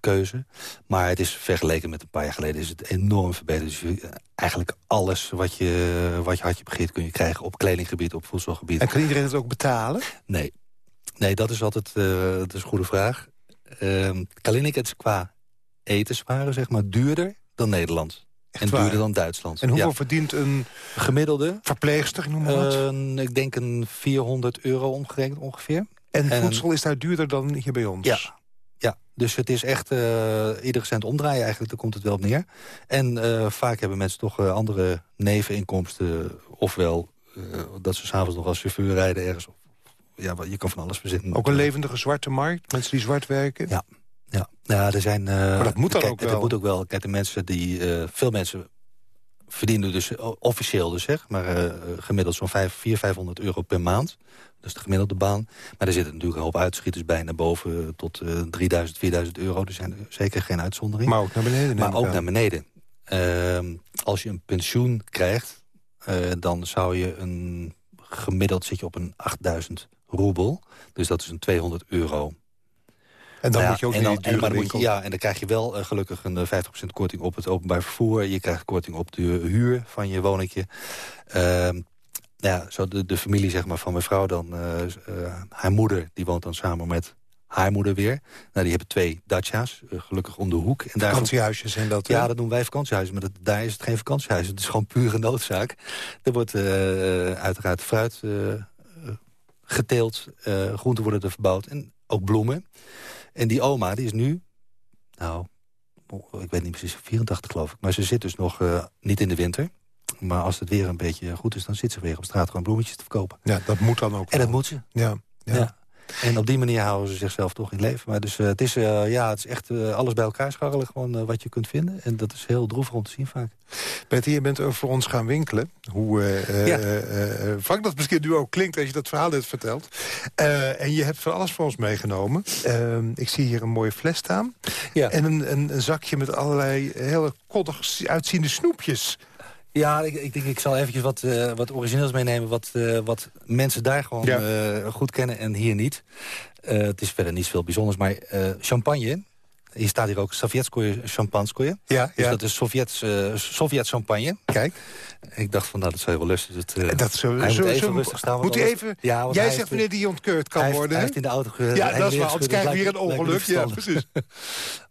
keuze. Maar het is vergeleken met een paar jaar geleden is het enorm verbeterd. Dus uh, eigenlijk alles wat je, wat je hartje begeert kun je krijgen op kledinggebied, op voedselgebied. En kan iedereen het ook betalen? Nee. Nee, dat is altijd uh, dat is een goede vraag. Uh, Kaliningrad is qua etenswaren, zeg maar, duurder dan Nederland. en waar? duurder dan Duitsland. En hoeveel Ja. verdient een Gemiddelde? verpleegster, noem maar wat? Een, ik denk een 400 euro omgerekend ongeveer. En en- voedsel is daar duurder dan hier bij ons? Ja. Ja, dus het is echt eh iedere cent omdraaien eigenlijk, daar komt het wel op neer. En eh, vaak hebben mensen toch eh, andere neveninkomsten. Ofwel dat ze s'avonds nog als chauffeur rijden ergens. Ja, je kan van alles verzinnen. Ook een levendige zwarte markt? Mensen die zwart werken? Ja. Ja, ja er zijn... Maar dat moet dan kijk, ook Dat wel. moet ook wel. Kijk, de mensen die... veel mensen verdienen dus eh, officieel dus, zeg, maar eh, gemiddeld zo'n 400, 500 euro per maand. Dat is de gemiddelde baan. Maar er zitten natuurlijk een hoop uitschieters bij naar boven eh, tot eh 3000, 4000 euro. Er zijn er zeker geen uitzondering. Maar ook naar beneden, Maar ook aan. naar beneden. Ehm, als je een pensioen krijgt, dan zou je een... Gemiddeld zit je op een 8000 roebel. Dus dat is een 200 euro. En dan Nou ja, moet je ook en in dan, die dure winkel. je, Ja, en dan krijg je wel eh, gelukkig een eh, 50% korting op het openbaar vervoer. Je krijgt korting op de huur van je woningje. Ehm, nou ja, zo de, de familie zeg maar, van mijn vrouw dan... eh, eh, haar moeder, die woont dan samen met haar moeder weer. Nou, die hebben twee dacia's, eh, gelukkig om de hoek. En Vakantiehuisjes en dat. ja, dat doen wij vakantiehuizen, maar dat, daar is het geen vakantiehuis. Het is gewoon pure noodzaak. Er wordt eh, uiteraard fruit eh, eh, geteeld, eh groenten worden er verbouwd en ook bloemen. En die oma, die is nu, nou, ik weet niet precies, 84 geloof ik. Maar ze zit dus nog eh, niet in de winter. Maar als het weer een beetje goed is, dan zit ze weer op straat gewoon bloemetjes te verkopen. Ja, dat moet dan ook En dat moet ze. Ja, ja. Ja. En op die manier houden ze zichzelf toch in leven. Maar dus, eh, het, is, eh, ja, het is echt eh, alles bij elkaar scharrelen gewoon wat je kunt vinden. En dat is heel droevig om te zien vaak. Betty, je bent voor ons gaan winkelen. Hoe Ja. dat misschien nu ook klinkt als je dat verhaal net vertelt. En je hebt van alles voor ons meegenomen. Eh, ik zie hier een mooie fles staan. Ja. En een, een, een zakje met allerlei hele koddig uitziende snoepjes. Ja, ik, ik denk ik zal eventjes wat, eh, wat origineels meenemen... Wat, eh, wat mensen daar gewoon Ja. eh, goed kennen en hier niet. Het is verder niet veel bijzonders, maar champagne... Hier staat hier ook Sovjetskoje Champanskoje. Ja, Dus ja. dat is Sovjets, eh, Sovjet champagne. Kijk. Ik dacht van, nou, dat zou je wel lusten. Dus het, eh, Dat zo, hij zo, moet even zo- rustig staan. Moet hij even... Ja, jij zegt wanneer die ontkeurd kan hij heeft, worden. hij heeft in de auto ge- ja, dat is waar. Anders krijg je weer een ongeluk. Ja, precies.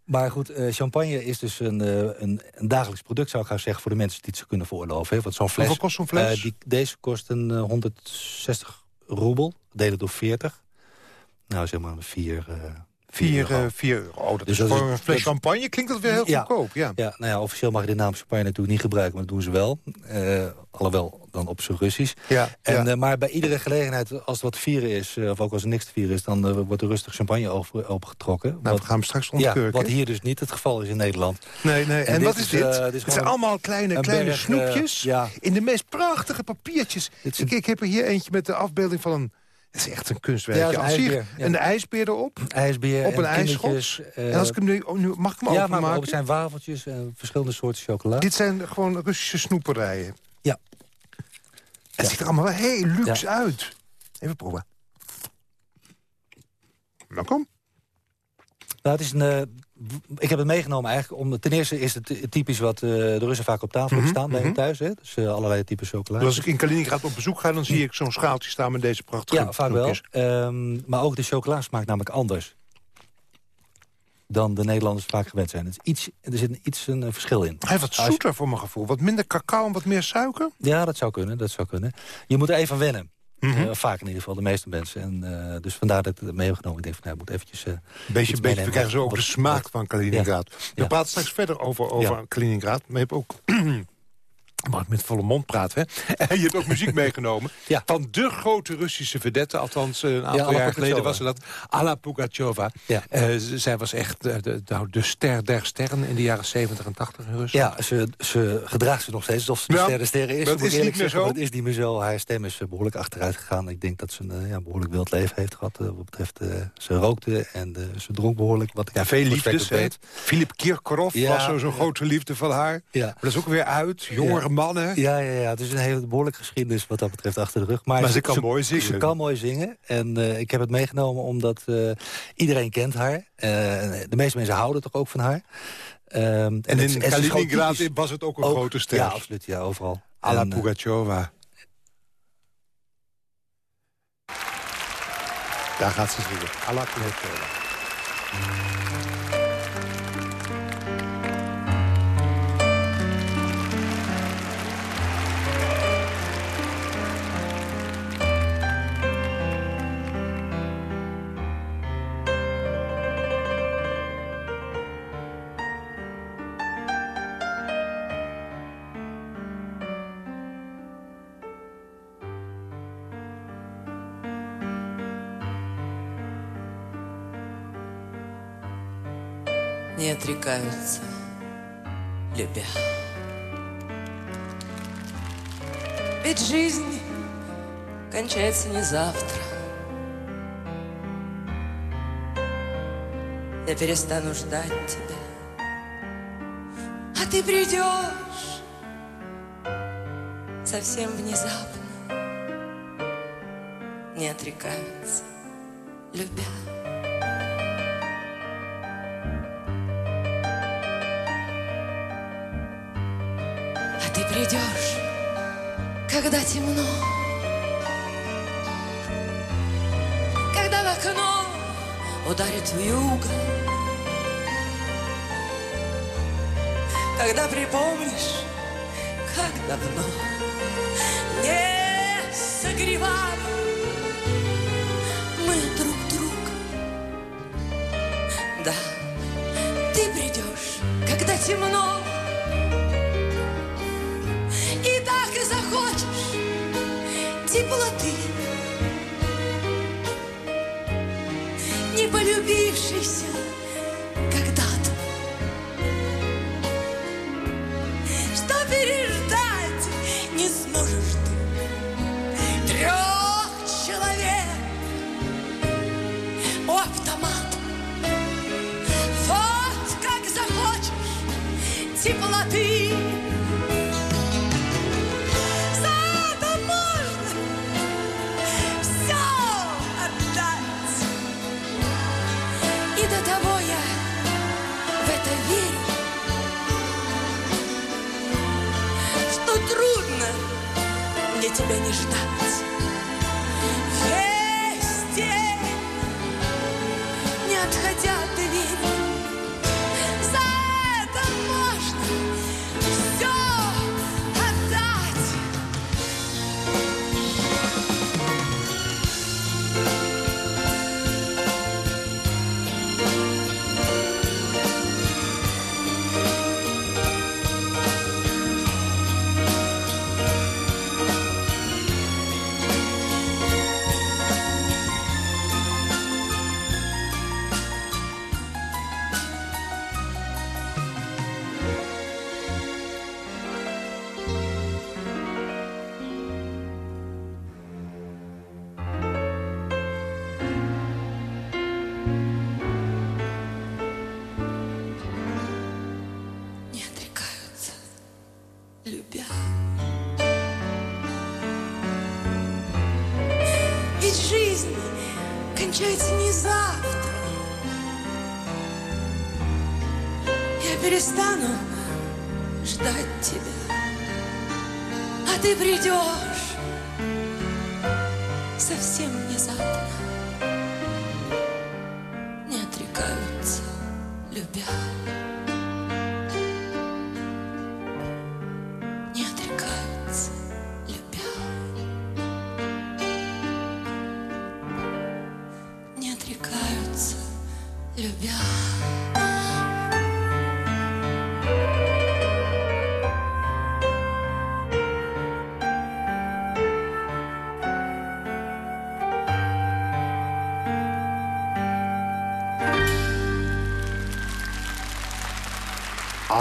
Maar goed, eh, champagne is dus een, een, een dagelijks product, zou ik gaan zeggen... voor de mensen die het ze kunnen veroorloven. Hè? Want zo'n fles, Hoeveel kost zo'n fles? die, deze kost een eh, 160 roebel, delen door 40. Nou, zeg maar een 4... eh 4 euro. eh, vier euro. Oh, dat Dus is dat voor is- een fles champagne klinkt dat weer heel Ja. goedkoop. Ja. Ja, nou ja, officieel mag je de naam champagne natuurlijk niet gebruiken, maar dat doen ze wel. Eh alhoewel dan op zijn Russisch. Ja, En, ja. eh, maar bij iedere gelegenheid, als er wat vieren is, of ook als er niks te vieren is... dan wordt er rustig champagne over, opengetrokken. nou, wat, we gaan hem straks ja, ontkurken. wat hier dus niet het geval is in Nederland. Nee, nee. En, En wat dit is dit? dit is het zijn allemaal kleine, kleine berg, snoepjes. ja. In de meest prachtige papiertjes. Ik, ik heb er hier eentje met de afbeelding van een... Het is echt een kunstwerkje. Ja, een ijsbeer, ja. een ijsbeer erop. IJsbeer Op en een ijsschot? kindertjes, eh, en als ik hem nu, nu mag ik hem ja, maar openmaken? ook zijn wafeltjes en verschillende soorten chocola. Dit zijn gewoon Russische snoeperijen. Ja. Het Ja. ziet er allemaal wel heel luxe uit. Even proeven. Nou kom. Nou, het is een, eh, ik heb het meegenomen eigenlijk om... Ten eerste is het typisch wat eh, de Russen vaak op tafel Mhm, staan bij hun thuis. Hè? Dus eh, allerlei typen chocola. Dus als ik in Kaliningrad op bezoek ga, dan zie ik zo'n schaaltje staan met deze prachtige Ja, vaak wel. Ehm, maar ook de chocola smaakt namelijk anders. Dan de Nederlanders vaak gewend zijn. Het is iets, er zit een, iets een, eh, verschil in. Hij heeft wat Als zoeter voor mijn gevoel. Wat minder cacao en wat meer suiker. Ja, dat zou kunnen. Dat zou kunnen. Je moet er even wennen. Mhm. Eh, vaak in ieder geval, de meeste mensen. En, eh, dus vandaar dat ik het mee heb genomen. Ik denk van, nou, moet eventjes... eh, Beetje, beetje, we krijgen zo ook de smaak van Kaliningrad. We Ja. praten straks verder over, over Ja. Kaliningrad. Maar je hebt ook... Ik met volle mond praten, hè? En je hebt ook muziek meegenomen. Ja. Van de grote Russische vedette. Althans, een aantal Alla jaar geleden was ze dat. Alla Pugacheva. Ja. Eh, zij was echt eh, de, nou, de ster der sterren in de jaren 70 en 80 in Rusland. Ja, ze, ze gedraagt zich nog steeds alsof ze de Ja, sterren sterren is. dat is niet meer zo. maar is niet meer zo. Haar stem is eh, behoorlijk achteruit gegaan. Ik denk dat ze een eh, ja, behoorlijk wild leven heeft gehad. eh, wat betreft, ze rookte en ze dronk behoorlijk. Wat ik Ja, veel liefdes. Filip Kirkorov Ja. was zo- zo'n grote liefde van haar. Ja. Maar dat is ook weer uit. Jongere Ja. mannen. Ja, ja, ja, het is een hele behoorlijke geschiedenis wat dat betreft achter de rug. Maar ze kan mooi zingen. Ze kan mooi zingen. En eh, ik heb het meegenomen omdat eh, iedereen kent haar. Eh, de meeste mensen houden toch ook van haar. Ehm, En is- in het is Kaliningrad typisch- was het ook een ook- grote ster. Ja, absoluut. Ja, overal. Alla Pugacheva. Daar gaat ze zingen. Alla Pugacheva. Отрекаются, любя. Ведь жизнь кончается не завтра. Я перестану ждать тебя, а ты придешь совсем внезапно. Не отрекаются, любя. Придешь, когда темно, когда в окно ударит вьюга, когда припомнишь, как давно не согревали мы друг друга. Да, ты придешь, когда темно, была ты, не полюбившийся. Завтра. Я перестану ждать тебя, а ты придешь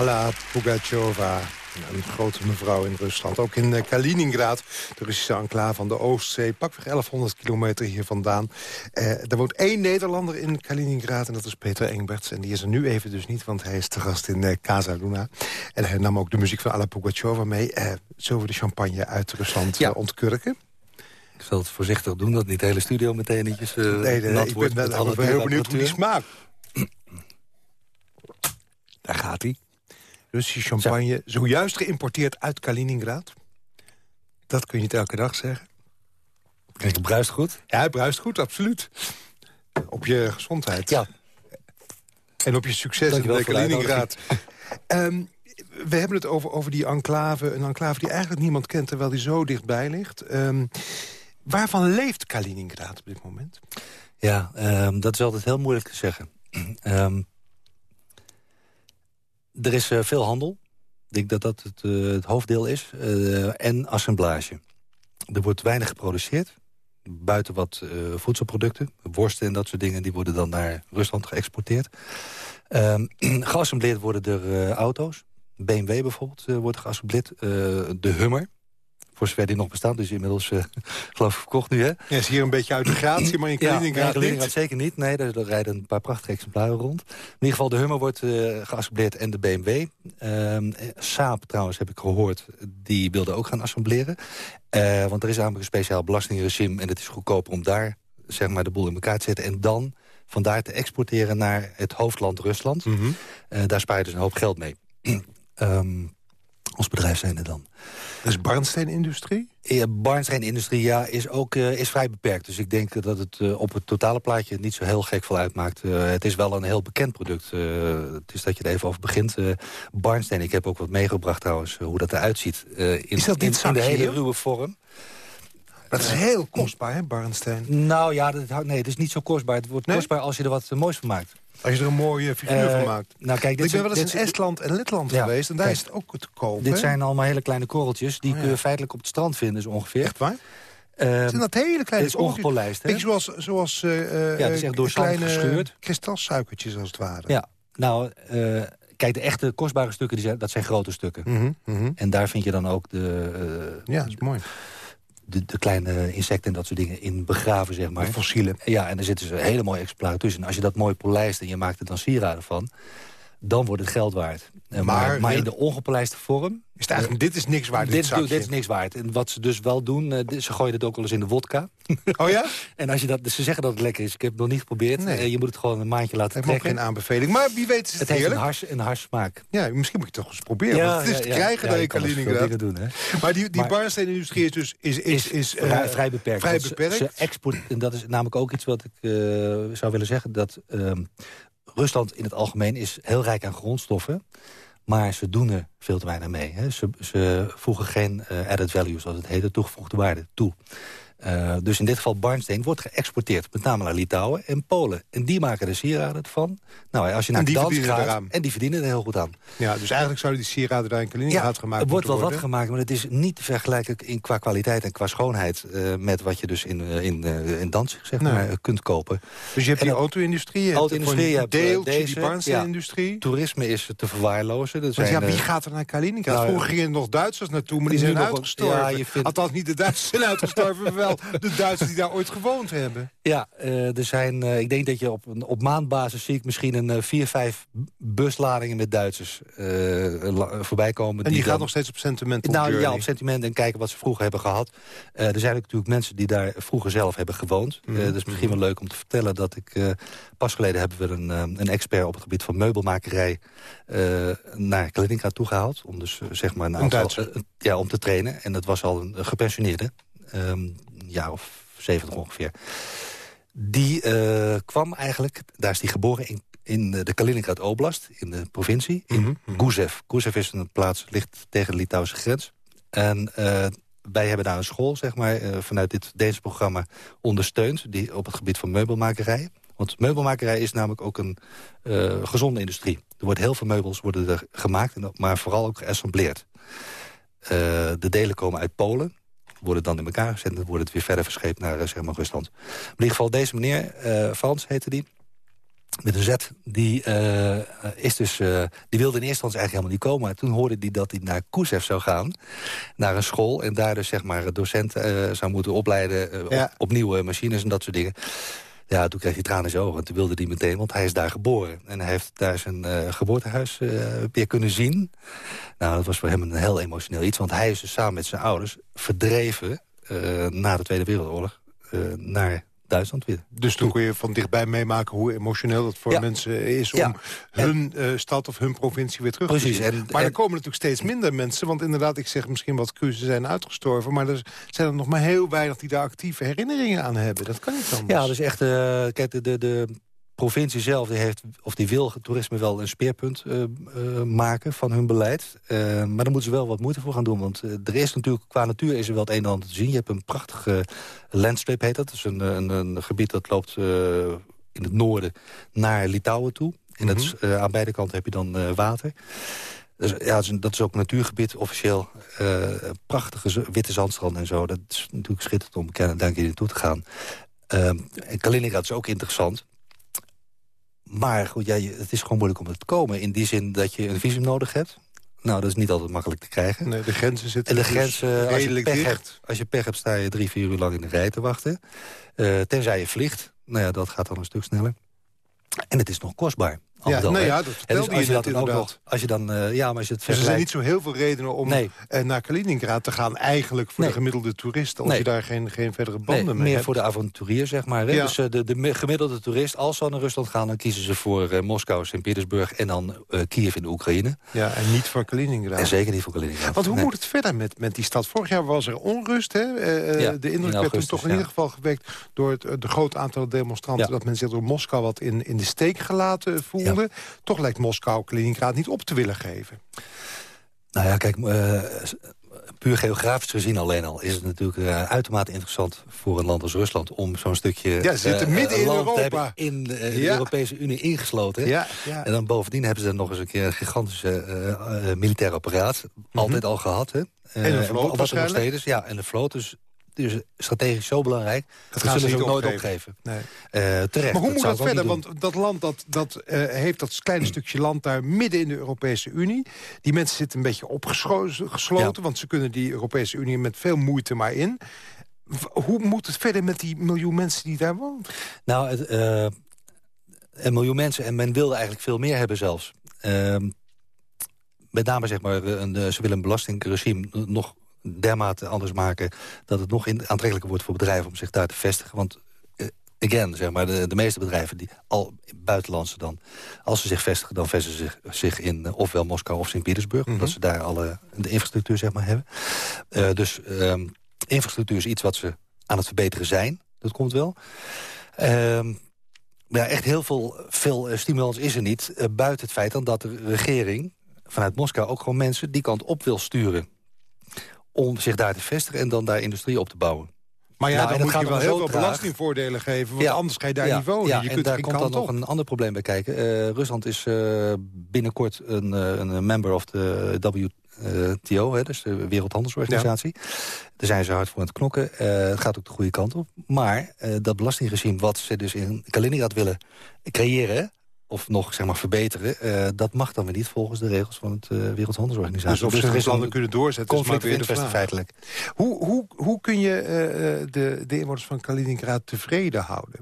Alla Pugacheva, een grote mevrouw in Rusland. Ook in eh, Kaliningrad, de Russische enclave aan de Oostzee... pakweg 1100 kilometer hier vandaan. Eh, er woont één Nederlander in Kaliningrad en dat is Peter Engberts. En die is er nu even dus niet, want hij is te gast in eh, Casa Luna. En hij nam ook de muziek van Alla Pugacheva mee. Eh, zullen we de champagne uit Rusland Ja. eh, ontkurken? Ik zal het voorzichtig doen, dat niet de hele studio meteen netjes eh, nee, nee, ik ben met alle heel benieuwd hoe die smaakt. Daar gaat hij. Russische champagne, zojuist geïmporteerd uit Kaliningrad. Dat kun je niet elke dag zeggen. Het bruist goed. Ja, het bruist goed, absoluut. Op je gezondheid. Ja. En op je succes in Dankjewel de Kaliningrad. Ehm, we hebben het over, over die enclave. Een enclave die eigenlijk niemand kent, terwijl die zo dichtbij ligt. Ehm, waarvan leeft Kaliningrad op dit moment? Ja, ehm, dat is altijd heel moeilijk te zeggen. Ehm, er is eh, veel handel. Ik denk dat dat het, eh, het hoofddeel is. eh, en assemblage. Er wordt weinig geproduceerd. Buiten wat voedselproducten, worsten en dat soort dingen... die worden dan naar Rusland geëxporteerd. Um, geassembleerd worden er auto's. BMW bijvoorbeeld wordt geassembleerd. de Hummer, voor zover die nog bestaat. Dus inmiddels, uh, geloof ik, verkocht nu, hè? Ja, is hier een beetje uit de gratie, maar in Kaliningrad ja, in zeker niet. Nee, daar, rijden een paar prachtige exemplaren rond. In ieder geval, de Hummer wordt uh, geassembleerd en de BMW. Uh, Saab, trouwens, heb ik gehoord, die wilde ook gaan assembleren. Uh, want er is namelijk een speciaal belastingregime... en het is goedkoper om daar zeg maar, de boel in elkaar te zetten... en dan vandaar te exporteren naar het hoofdland Rusland. Mm -hmm. daar spaar je dus een hoop geld mee. um, ons bedrijf zijn er dan. Dus barnsteenindustrie? Ja, barnsteenindustrie ja, is ook uh, is vrij beperkt. Dus ik denk dat het uh, op het totale plaatje niet zo heel gek veel uitmaakt. Uh, het is wel een heel bekend product. het is dat je er even over begint. barnsteen, ik heb ook wat meegebracht trouwens, hoe dat eruit ziet. in, is dat in, in de hele ruwe vorm. Dat is heel kostbaar, hè, barnsteen? Nou ja, dat, nee, het is niet zo kostbaar. Het wordt nee? kostbaar als je er wat moois van maakt. Als je er een mooie figuur van maakt. Nou, kijk, dit ik ben wel eens in Estland en Letland ja, geweest en daar kijk, is het ook te koop. Dit zijn allemaal hele kleine korreltjes. Die oh, ja. kun je feitelijk op het strand vinden, zo ongeveer. Echt waar? Uh, zijn dat hele kleine Het is ongepolijst, hè? zoals, zoals uh, ja, het is echt door kleine kristalsuikertjes als het ware. Ja, nou, kijk, de echte kostbare stukken, die zijn, dat zijn grote stukken. Mm -hmm, mm -hmm. En daar vind je dan ook de... ja, dat is mooi de, de, kleine insecten en dat soort dingen in begraven, zeg maar. De fossielen. Ja, en er zitten ze hele mooie exemplaren tussen. En als je dat mooi polijst en je maakt er dan sieraden van... dan wordt het geld waard. Maar, maar, maar in de ongepolijste vorm is het eigenlijk, dit is niks waard, dit, dit, dit, is niks waard. En wat ze dus wel doen, uh, ze gooien het ook wel eens in de wodka. Oh ja? en als je dat, ze zeggen dat het lekker is. Ik heb het nog niet geprobeerd. Nee. Je moet het gewoon een maandje laten ik trekken. Ik geen aanbeveling. Maar wie weet is het, het heeft een, hars, een. Ja, misschien moet je het toch eens proberen. Ja, want het is ja, te krijgen ja, ja, in Kaliningrad. doen, hè. Maar die, die barnsteenindustrie is dus is, is, is, is uh, vrij beperkt. Vrij beperkt. Ze, ze export, en dat is namelijk ook iets wat ik zou willen zeggen. Dat ehm, Rusland in het algemeen is heel rijk aan grondstoffen. Maar ze doen er veel te weinig mee. Hè. Ze, ze voegen geen uh, added value, zoals het heet, toegevoegde waarde toe. Uh, dus in dit geval barnsteen wordt geëxporteerd, met name naar Litouwen en Polen. En die maken er sieraden van. Nou, als je naar dans gaat, en die verdienen er heel goed aan. Ja, dus eigenlijk zouden die sieraden daar in Kaliningrad ja, gemaakt er wordt wel worden. wat gemaakt, maar het is niet vergelijkelijk in, qua kwaliteit en qua schoonheid... Uh, met wat je dus in, uh, in, in Danzig zeg maar, nee. kunt kopen. Dus je hebt die auto-industrie, je auto-industrie, een deeltje deze, die barnsteenindustrie. Ja, toerisme is te verwaarlozen. Dat maar zijn, ja, wie gaat er naar Kaliningrad? Nou, Vroeger gingen er nog Duitsers naartoe, maar die zijn uitgestorven. Ja, je vindt... Althans, niet de Duitsers zijn uitgestorven, maar de Duitsers die daar ooit gewoond hebben. Ja, uh, er zijn, uh, ik denk dat je op, op maandbasis zie ik misschien een uh, vier, vijf busladingen met Duitsers voorbij komen. En die, die gaat nog steeds op sentiment Nou journey. ja, op sentiment en kijken wat ze vroeger hebben gehad. er zijn natuurlijk mensen die daar vroeger zelf hebben gewoond. Mm dus misschien wel leuk om te vertellen dat ik... pas geleden hebben we een, een expert op het gebied van meubelmakerij... naar Kaliningrad toegehaald. Om dus zeg maar een aantal, ja, om te trainen. En dat was al een gepensioneerde. Um, jaar of 70 ongeveer. Die uh, kwam eigenlijk, daar is hij geboren in, in de Kaliningrad Oblast, in de provincie, in mm -hmm. Gusev. Gusev is een plaats, ligt tegen de Litouwse grens. En uh, wij hebben daar een school, zeg maar, uh, vanuit dit Deense programma ondersteund... Die, op het gebied van meubelmakerij. Want meubelmakerij is namelijk ook een gezonde industrie. Er wordt heel veel meubels worden er gemaakt, maar vooral ook geassembleerd. de delen komen uit Polen worden dan in elkaar gezet... en dan wordt het weer verder verscheept naar uh, zeg maar Rusland. Maar in ieder geval deze meneer, uh, Frans heette die... Met een Z, die, uh, is dus, die wilde in eerste instantie eigenlijk helemaal niet komen. Maar toen hoorde hij dat hij naar Kusev zou gaan. Naar een school. En daar dus zeg maar docenten zou moeten opleiden. Ja. Op, op nieuwe machines en dat soort dingen. Ja, toen kreeg hij tranen in zijn ogen. En toen wilde hij meteen, want hij is daar geboren. En hij heeft daar zijn uh, geboortehuis uh, weer kunnen zien. Nou, dat was voor hem een heel emotioneel iets. Want hij is dus samen met zijn ouders verdreven... Uh, na de Tweede Wereldoorlog naar Duitsland weer. Dus toen kon je van dichtbij meemaken hoe emotioneel het voor ja. mensen is... om Ja. hun uh, stad of hun provincie weer terug Precies, te zien. en- maar er komen natuurlijk steeds minder mensen. Want inderdaad, ik zeg misschien wat cruisen zijn uitgestorven... maar er zijn er nog maar heel weinig die daar actieve herinneringen aan hebben. Dat kan niet anders. Ja, dus echt, eh, kijk, de, de, de provincie zelf die heeft, of die wil toerisme wel een speerpunt eh, eh, maken van hun beleid. Eh, maar daar moeten ze wel wat moeite voor gaan doen. Want er is natuurlijk, qua natuur is er wel het een en ander te zien. Je hebt een prachtige landstrip, heet dat. Dat is een, een, een gebied dat loopt in het noorden naar Litouwen toe. En dat is, eh, aan beide kanten heb je dan water. Dus, ja, dat is, ook natuurgebied officieel. Prachtige witte zandstrand en zo. Dat is natuurlijk schitterend om daar hier naartoe te gaan. Uh, en Kaliningrad is ook interessant. Maar goed, ja, het is gewoon moeilijk om te komen. In die zin dat je een visum nodig hebt. Nou, dat is niet altijd makkelijk te krijgen. Nee, de grenzen zitten en de dus grenzen, als je, pech dicht. hebt, als je pech hebt, sta je drie, vier uur lang in de rij te wachten. Uh, tenzij je vliegt. Nou ja, dat gaat dan een stuk sneller. En het is nog kostbaar. Ja, Al nou ja, dat vertelde dus als je dat ook nog, als je dan, eh, ja, maar als je het Dus er zijn niet vergelijkt... zo heel veel redenen om Nee. eh, naar Kaliningrad te gaan... eigenlijk voor Nee. de gemiddelde toerist... als Nee. je daar geen, geen verdere banden mee meer hebt. voor de avonturier, zeg maar. Hè? Ja. Dus eh, de, de gemiddelde toerist, als ze naar Rusland gaan... dan kiezen ze voor Moskou, Sint-Petersburg en dan Kiev in de Oekraïne. Ja, en niet voor Kaliningrad. En zeker niet voor Kaliningrad. Want hoe moet het verder met, met die stad? Vorig jaar was er onrust. Hè? Ja, de in indruk werd toen toch in ieder geval gewekt... door het, het groot aantal demonstranten... Dat men zich door Moskou wat in, in de steek gelaten Toch lijkt Moskou Kaliningrad niet op te willen geven. Nou ja, kijk, eh, puur geografisch gezien alleen al... is het natuurlijk eh, uitermate interessant voor een land als Rusland... om zo'n stukje Ja, ze zitten eh, midden in Europa. in de, de Ja. Europese Unie ingesloten. Ja, ja. En dan bovendien hebben ze er nog eens een keer een gigantische eh, eh, militair apparaat. Altijd al gehad, hè? Mhm. En een vloot wat er nog steeds. Ja, en een vloot. Dus, dus strategisch zo belangrijk. Dat, gaan ze ze ook nooit opgeven. Nee. Eh, terecht. Maar hoe moet dat verder? Want dat land dat, dat eh, heeft dat kleine stukje land daar midden in de Europese Unie. Die mensen zitten een beetje opgesloten, Ja. want ze kunnen die Europese Unie met veel moeite maar in. Hoe moet het verder met die miljoen mensen die daar wonen? Nou, het, eh, een miljoen mensen. En men wilde eigenlijk veel meer hebben zelfs. Ehm, met name zeg maar, een, ze willen een belastingregime nog dermate anders maken... dat het nog aantrekkelijker wordt voor bedrijven om zich daar te vestigen. Want, eh, again, zeg maar, de, de meeste bedrijven, die al buitenlandse dan... als ze zich vestigen, dan vestigen ze zich, zich in eh, ofwel Moskou of Sint-Petersburg... omdat ze daar alle de infrastructuur zeg maar, hebben. Eh, dus ehm, infrastructuur is iets wat ze aan het verbeteren zijn. Dat komt wel. Ehm, ja, echt heel veel, veel stimulans is er niet. buiten het feit dan dat de regering vanuit Moskou ook gewoon mensen die kant op wil sturen. Om zich daar te vestigen en dan daar industrie op te bouwen. Maar ja, Nou, dan dat moet je gaat wel dan heel veel traag. belastingvoordelen geven... want Ja. anders ga je daar ja, niet wonen. Ja, je en kunt daar komt dan nog een ander probleem bij kijken. Eh, Rusland is eh, binnenkort een, eh, een member of de WTO, hè, dus de Wereldhandelsorganisatie. Daar zijn ze hard voor aan het knokken. Het gaat ook de goede kant op. Maar dat belastingregime wat ze dus in Kaliningrad willen creëren... of nog zeg maar verbeteren, eh, dat mag dan weer niet volgens de regels van het eh, Wereldhandelsorganisatie. Dus of er is een landen kunnen doorzetten, is maar conflict weer de interesse vraag. feitelijk. Hoe, hoe, hoe kun je eh, de, de inwoners van Kaliningrad tevreden houden?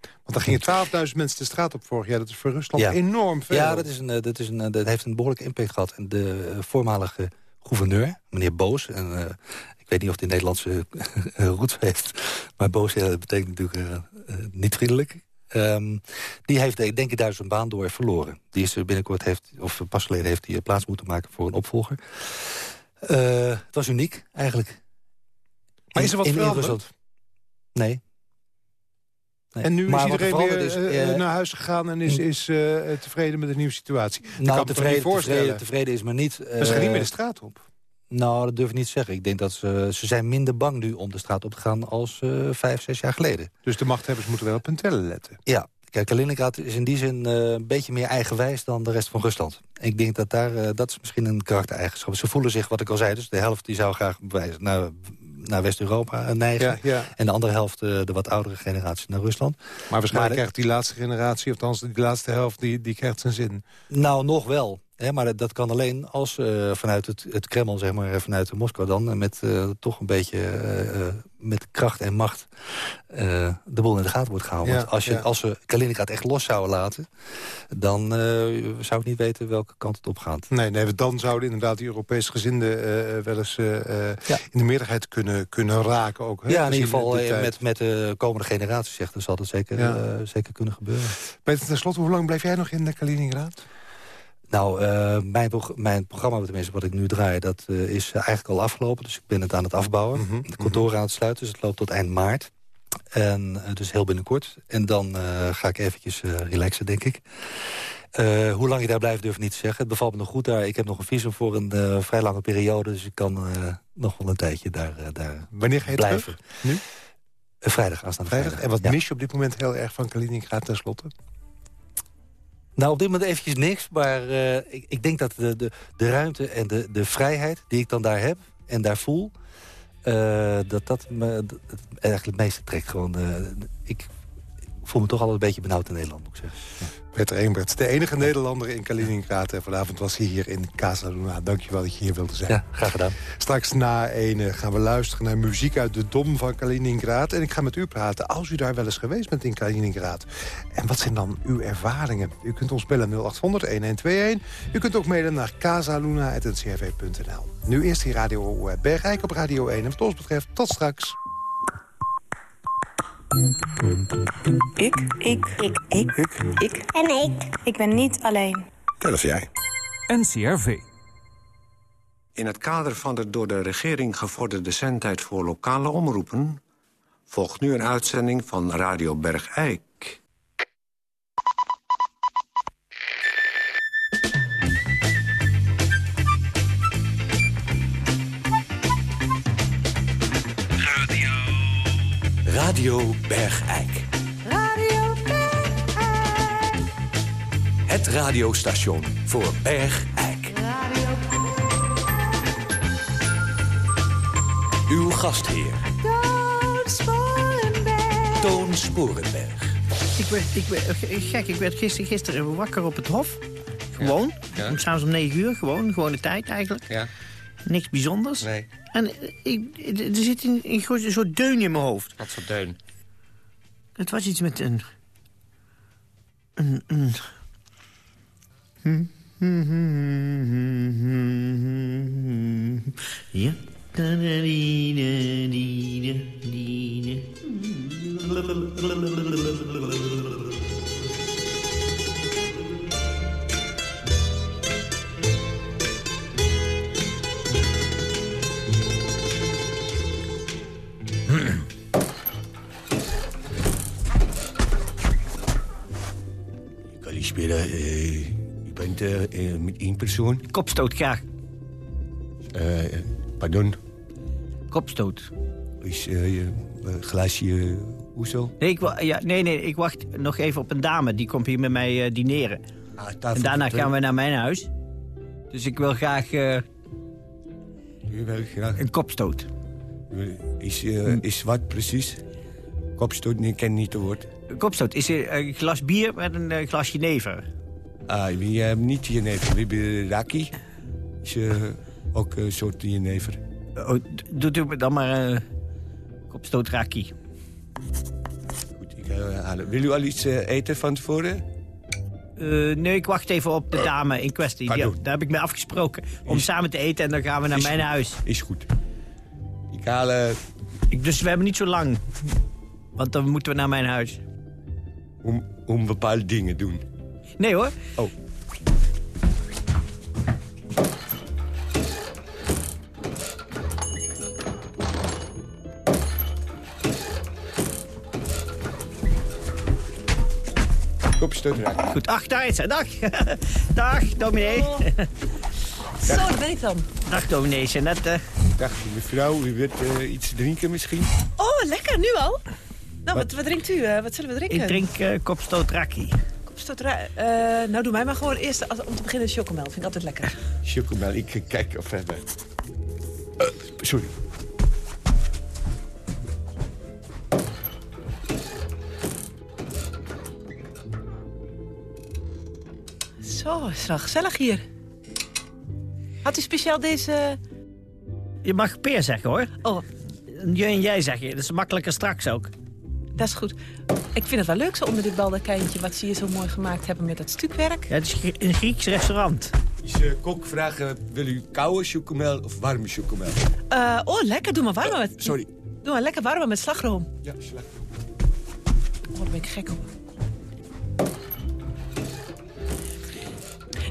Want dan gingen 12.000 mensen de straat op vorig jaar. Dat is voor Rusland Ja. enorm veel. Ja, dat, is een, dat, is een, dat heeft een behoorlijke impact gehad. En de voormalige gouverneur, meneer Boos... En, ik weet niet of hij Nederlandse roots heeft... maar Boos ja, dat betekent natuurlijk niet vriendelijk. Ehm, die heeft, denk ik, daar zijn baan door verloren. Die is binnenkort, heeft, of pas geleden, heeft hij eh, plaats moeten maken voor een opvolger. Eh, het was uniek, eigenlijk. Maar is er wat In- in veranderd? Rusland. Nee. Nee. En nu Maar is er iedereen weer is, eh, naar huis gegaan en is, is eh, tevreden met de nieuwe situatie. Dat Nou, tevreden, voorstellen. tevreden, tevreden is maar niet. Ze gaan niet meer de straat op. Nou, dat durf ik niet te zeggen. Ik denk dat ze, ze zijn minder bang nu om de straat op te gaan als eh, vijf, zes jaar geleden. Dus de machthebbers moeten wel op hun tellen letten. Ja, kijk, Kaliningrad is in die zin eh, een beetje meer eigenwijs dan de rest van Rusland. Ik denk dat daar, eh, dat is misschien een karaktereigenschap. Ze voelen zich, wat ik al zei, dus de helft die zou graag bewijzen naar, naar West-Europa neigen. Ja, ja. En de andere helft, de wat oudere generatie, naar Rusland. Maar waarschijnlijk Maar krijgt die laatste generatie, of althans die laatste helft, die, die krijgt zijn zin. Nou, nog wel. Hè, maar dat, dat kan alleen als eh, vanuit het, het Kreml, zeg maar, vanuit Moskou dan... eh, met eh, toch een beetje eh, eh, met kracht en macht eh, de boel in de gaten wordt gehouden. Ja, Want als, je, ja. als ze Kaliningrad echt los zouden laten... dan eh, zou ik niet weten welke kant het op gaat. Nee, nee, dan zouden inderdaad die Europese gezinden eh, wel eens eh, eh, Ja. in de meerderheid kunnen, kunnen raken. Ook, hè, Ja, in ieder geval eh, met, met de komende generatie, zegt, dan zal dat zeker, eh, zeker kunnen gebeuren. Peter, tenslotte, hoe lang blijf jij nog in de Kaliningrad? Nou, eh, mijn, prog- mijn programma, tenminste wat ik nu draai... dat eh, is eh, eigenlijk al afgelopen. Dus ik ben het aan het afbouwen. Mhm, De kantoor aan het sluiten, dus het loopt tot eind maart. En dus heel binnenkort. En dan ga ik eventjes relaxen, denk ik. Hoe lang ik daar blijf, durf ik niet te zeggen. Het bevalt me nog goed daar. Ik heb nog een visum voor een vrij lange periode... dus ik kan nog wel een tijdje daar, daar Wanneer ga je blijven. terug? Nu? Vrijdag, aanstaande Vrijdag. vrijdag. En wat Ja. mis je op dit moment heel erg van Kaliningrad tenslotte? Nou, op dit moment eventjes niks, maar eh, ik, ik denk dat de, de, de ruimte en de, de vrijheid die ik dan daar heb en daar voel... eh, dat dat me dat eigenlijk het meeste trekt. Gewoon, eh, ik, voel me toch altijd een beetje benauwd in Nederland, moet ik zeggen. Peter Engberts, de enige Nederlander in Kaliningrad. En vanavond was hij hier in Casa Luna. Dankjewel dat je hier wilde zijn. ja, graag gedaan. Straks na ene gaan we luisteren naar muziek uit de Dom van Kaliningrad. En ik ga met u praten als u daar wel eens geweest bent in Kaliningrad. En wat zijn dan uw ervaringen? U kunt ons bellen 0800-1121. U kunt ook mailen naar casaluna.ncrv.nl. Nu eerst die Radio Bergrijk op Radio 1. En wat ons betreft, tot straks. Ik. Ik. Ik. Ik. Ik. En ik. Ik ben niet alleen. Dat is jij. NCRV. In het kader van de door de regering gevorderde zendtijd voor lokale omroepen... volgt nu een uitzending van Radio Bergijk. Radio Bergijk. Radio Bergijk. Het radiostation voor Bergijk. Radio Uw gastheer, Toon Sporenberg. Toon Sporenberg. Ik werd, ik werd eh, gek, ik werd gisteren, gisteren wakker op het hof. Gewoon. Ja. Om S'avonds om 9 uur, gewoon. Gewone tijd eigenlijk. Ja. Niks bijzonders. Nee. En ik, er zit een, een soort deun in mijn hoofd. Wat voor deun. Het was iets met een... Een... een ja. Kalispera, uh, je bent eh, eh, met één persoon. Kopstoot graag. Eh, eh, pardon, Kopstoot. is eh, je eh, glaasje eh, hoezo? Nee, ik, ja, nee, nee, ik wacht nog even op een dame. Die komt hier met mij eh, dineren. Ah, En daarna gaan we naar mijn huis. Dus ik wil graag eh, wil graag... een kopstoot. Is, eh, is wat precies? Kopstoot, nee, ik ken niet het woord. Kopstoot is eh, een glas bier met een eh, glas jenever. Ah, we hebben niet jenever. We hebben raki. Is eh, ook een soort jenever. Oh, d- doet u dan maar een kopstoot raki. Goed, ik ga halen. Wil u al iets eh, eten van tevoren? Eh, nee, ik wacht even op de dame in kwestie. Pardon. daar heb ik mee afgesproken. Om samen te eten en dan gaan we naar Is- mijn huis. Is goed. Ik haal... eh, Ik, dus we hebben niet zo lang. Want dan moeten we naar mijn huis. Om, om bepaalde dingen doen. Nee hoor. Oh. Goed, ach, daar is. Dag. Dag, dominee. Zo, dat ben ik dan. Dag, dominee Jeannette. Dag mevrouw, u wilt eh, iets drinken misschien? Oh, lekker, nu al? Nou, wat, wat drinkt u? eh, wat zullen we drinken? Ik drink eh kopstoot raki. Kopstoot ra- eh, nou, doe mij maar gewoon eerst als- om te beginnen chocomel. Vind ik altijd lekker. Chocomel, ik eh, kijk of. Eh, sorry. Zo, is wel gezellig hier. Had u speciaal deze... Je mag peer zeggen hoor. Oh, Je en jij zeggen. Dat is makkelijker straks ook. Dat is goed. Ik vind het wel leuk zo onder dit baldakijntje... wat ze hier zo mooi gemaakt hebben met dat stukwerk. Ja, het is een Grieks restaurant. Is uh, kok vragen, wil u koude chocomel of warme chocomel? Eh, oh, lekker. Doe maar warme met... Sorry. Doe maar lekker warme met slagroom. Ja, slag. Oh, daar ben ik gek op.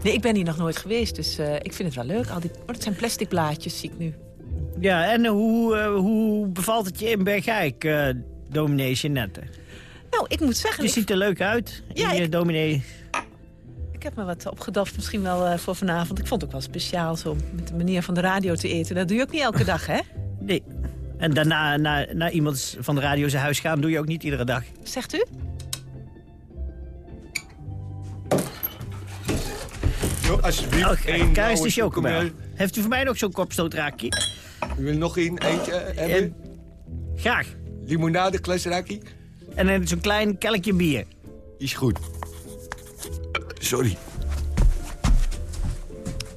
Nee, ik ben hier nog nooit geweest, dus eh, ik vind het wel leuk. Al die, oh, dat zijn plastic blaadjes, zie ik nu. Ja, en hoe, eh, hoe bevalt het je in Bergijk, eh dominee Jeannette? Nou, ik moet zeggen, Je ik, ziet er leuk uit, Ja, in je ik- dominee. ik heb me wat opgedaft misschien wel eh, voor vanavond. Ik vond het ook wel speciaal zo met de manier van de radio te eten. Dat doe je ook niet elke dag, hè? Nee. En daarna naar, naar iemand van de radio zijn huis gaan doe je ook niet iedere dag. Zegt u? Jo, alsjeblieft. Daar is de chocomel. Heeft u voor mij nog zo'n kopstootraki? U wil nog één, eentje hebben? En- Graag. Limonade, klasraki? En dan zo'n klein kelkje bier. Is goed. Sorry.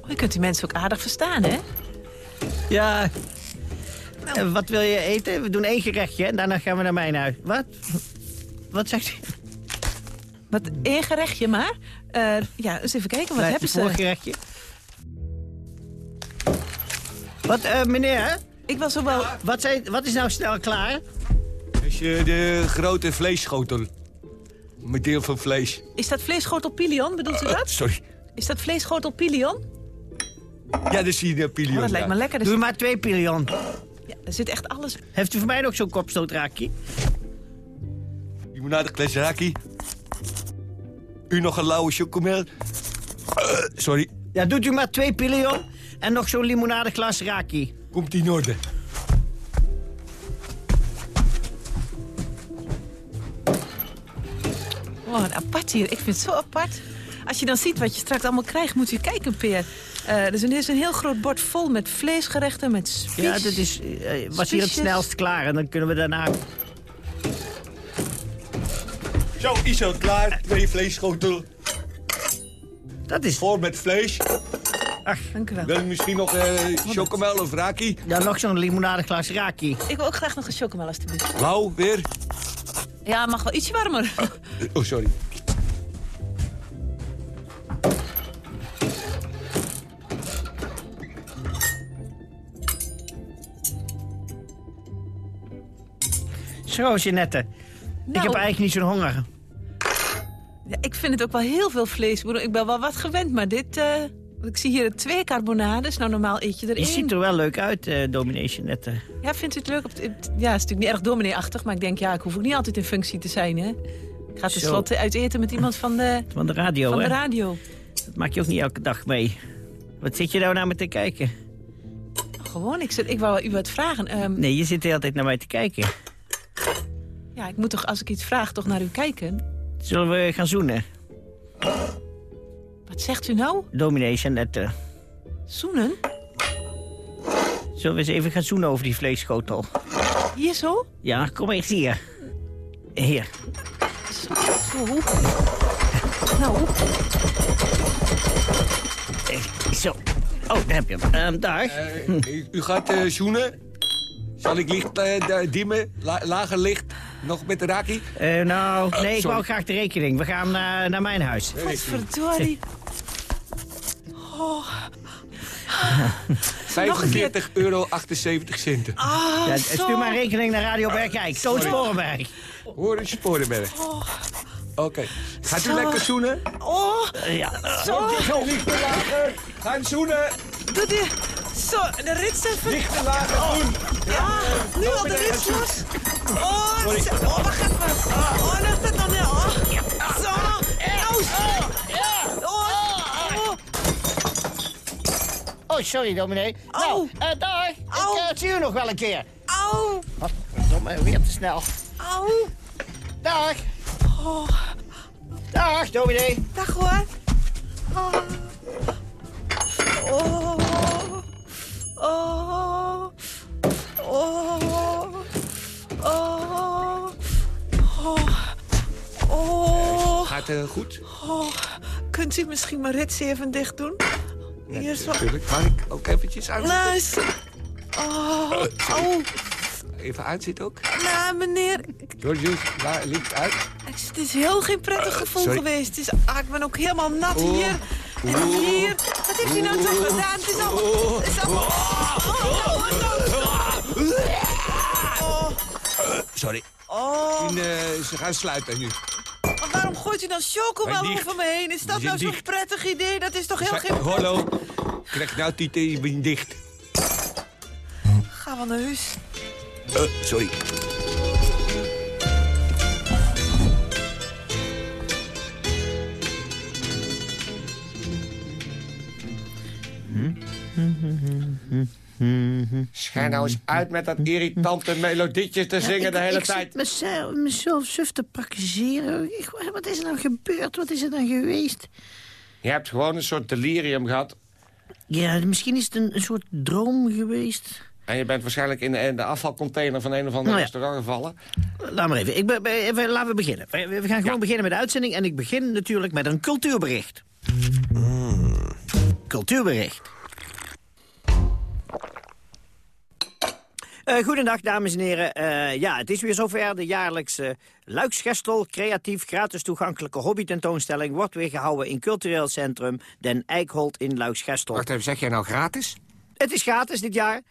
Oh, je kunt die mensen ook aardig verstaan, hè? Ja. Eh, wat wil je eten? We doen één gerechtje en daarna gaan we naar mijn huis. Wat? Wat zegt u? Wat één gerechtje maar. Eh, ja, eens even kijken, wat hebben het voorgerechtje. Wat, eh, meneer? Ik was zo wel... Wat, zijn, wat is nou snel klaar? Is je de grote vleesschotel. Met deel van vlees. Is dat vleesschotel pilion, bedoelt u dat? Sorry. Is dat vleesschotel pilion? Ja, dat zie je de pilion. Oh, dat lijkt me lekker. Er Doe maar twee pilion. ja, er zit echt alles... Heeft u voor mij nog zo'n kopstootraki? Limonade, klasraki. U nog een lauwe chocomel? Eh, sorry. Ja, doet u maar twee pilion en nog zo'n limonadeglas raki. Komt in orde. Oh, wat apart hier. Ik vind het zo apart. Als je dan ziet wat je straks allemaal krijgt, moet je kijken, Peer. Eh, er is een, er is een heel groot bord vol met vleesgerechten, met spies. Ja, dat is, was hier het snelst klaar en dan kunnen we daarna... Zo, is het klaar. Twee vleesschotel. Dat is... Vol met vlees. Dank u wel. Wil je misschien nog eh chocomel of raki? Ja, nog zo'n limonadeglas raki. Ik wil ook graag nog een chocomel, alstublieft. Lauw, weer? Ja, mag wel ietsje warmer. Oh, sorry. Zo, Jeanette. Ik Nou. heb eigenlijk niet zo'n honger. Ja, ik vind het ook wel heel veel vlees. Ik ben wel wat gewend, maar dit... eh, ik zie hier twee carbonades. Nou, normaal eet je er Je één. ziet er wel leuk uit, eh dominee Jeanette. Ja, vindt u het leuk? Op ja, het is natuurlijk niet erg dominee-achtig, maar ik denk, ja, ik hoef ook niet altijd in functie te zijn, hè? Ik ga tenslotte uit eten met iemand van de, Van de radio, van de radio. Dat maak je ook niet elke dag mee. Wat zit je nou naar me te kijken? Gewoon, ik, zit, ik wou u wat vragen. Ehm, Nee, je zit de hele tijd naar mij te kijken. Ja, ik moet toch, als ik iets vraag, toch naar u kijken? Zullen we gaan zoenen? Wat zegt u nou? Dominee Jeanette. Zoenen? Zullen we eens even gaan zoenen over die vleesschotel? Hier zo? Ja, kom eens hier. Hier. Zo. zo. Nou, Eh, Zo. Oh, daar heb je hem. Ehm, daar. Eh, u- gaat eh, zoenen. Zal ik licht eh, dimmen? La- lager licht? Nog met de raki? Eh, nou, nee, ik wou graag de rekening. We gaan eh, naar mijn huis. wat verdorie. Oh, 45 euro 78 centen. ah, Ja, zo. stuur maar rekening naar Radio Bergijk. Toon Sporenberg. Hoor eens Sporenberg. Oké. Gaat u Zo. lekker zoenen? Oh, ja. zo. Te lager. Gaan zoenen. Doe die. Zo, de rits even. Licht te lager doen. Ja, nu al de rits los. Oh, oh, wacht even. Oh, leg het dan neer. Oh, zo. Oh, oh. Oh, sorry, dominee. Nou, daar. Au. Ik eh, zie u nog wel een keer. Au, Wat verdomme, weer te snel. au. Dag. Oh, Dag, dominee. dag hoor. Oh. Oh. Oh. Oh. Oh. Oh. Oh. Gaat het goed? Oh. Kunt u misschien mijn rits even dicht doen? Hier zo. Natuurlijk. Mag ik ook eventjes uitzitten? Luister. Oh. Oh. Even uitzitten ook? Nou, meneer. Georgius, la- licht uit. Het is heel geen prettig gevoel sorry. geweest. Het is, ah, ik ben ook helemaal nat Oh. hier. En hier. Wat heeft u nou toch gedaan? Het is allemaal... Het is allemaal... Oh, oh. Sorry. Oh, En, eh, ze gaan sluiten nu. maar waarom gooit u dan chocomel over me heen? Is dat Die nou zo'n prettig idee? Dat is toch heel geen... Hallo. Krijg nou titel, je bent dicht. Ga wel naar huis. Eh, sorry. Schijn nou eens uit met dat irritante melodietje te zingen de hele ik tijd. zit mezelf, mezelf suf te praktiseren. Ik- wat is er nou gebeurd? Wat is er dan geweest? Je hebt gewoon een soort delirium gehad. Ja, misschien is het een, een soort droom geweest. En je bent waarschijnlijk in de, in de afvalcontainer van een of ander Nou ja. restaurant gevallen. Laat maar even. Ik ben, ben- even laten we beginnen. We, we gaan gewoon beginnen met de uitzending. En ik begin natuurlijk met een cultuurbericht. Cultuurbericht. Eh goedendag, dames en heren. Eh, ja, het is weer zover. De jaarlijkse Luiksgestel creatief gratis toegankelijke hobbytentoonstelling... wordt weer gehouden in cultureel centrum Den Eikholt in Luiksgestel. Wacht even, zeg jij nou gratis? Het is gratis dit jaar.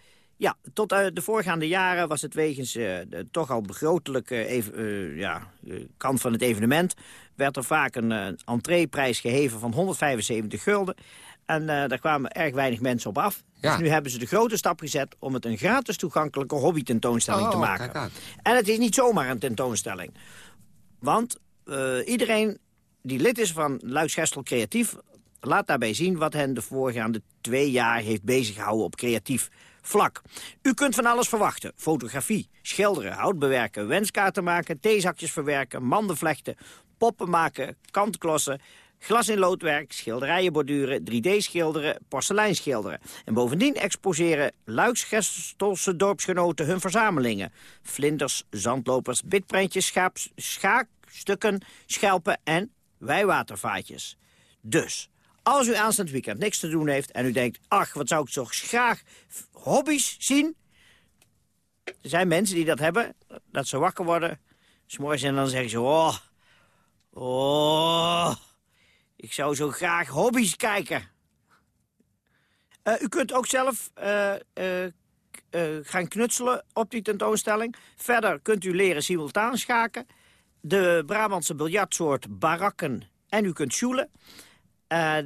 Ja, tot eh, de voorgaande jaren was het wegens eh, de toch al begrotelijke even- eh, ja, kant van het evenement... werd er vaak een entreeprijs geheven van 175 gulden. En eh, daar kwamen erg weinig mensen op af. Ja. Dus nu hebben ze de grote stap gezet om het een gratis toegankelijke hobbytentoonstelling Oh, te maken. En het is niet zomaar een tentoonstelling. Want eh, iedereen die lid is van Luiksgestel Creatief... laat daarbij zien wat hen de voorgaande twee jaar heeft beziggehouden op creatief vlak. U kunt van alles verwachten. Fotografie, schilderen, hout bewerken, wenskaarten maken... theezakjes verwerken, manden vlechten, poppen maken, kantklossen... Glas in loodwerk, schilderijen borduren, 3D-schilderen, porselein schilderen. En bovendien exposeren Luiksgestelse dorpsgenoten hun verzamelingen. Vlinders, zandlopers, bitprentjes, schaakstukken, schelpen en wijwatervaatjes. Dus, als u aanstaand weekend niks te doen heeft en u denkt... ach, wat zou ik toch graag hobby's zien... Er zijn mensen die dat hebben, dat ze wakker worden... s'morgens en dan zeggen ze... oh, oh, ik zou zo graag hobby's kijken. Eh, u kunt ook zelf eh, eh, gaan knutselen op die tentoonstelling. Verder kunt u leren simultaan schaken. De Brabantse biljartsoort barakken. En u kunt sjoelen.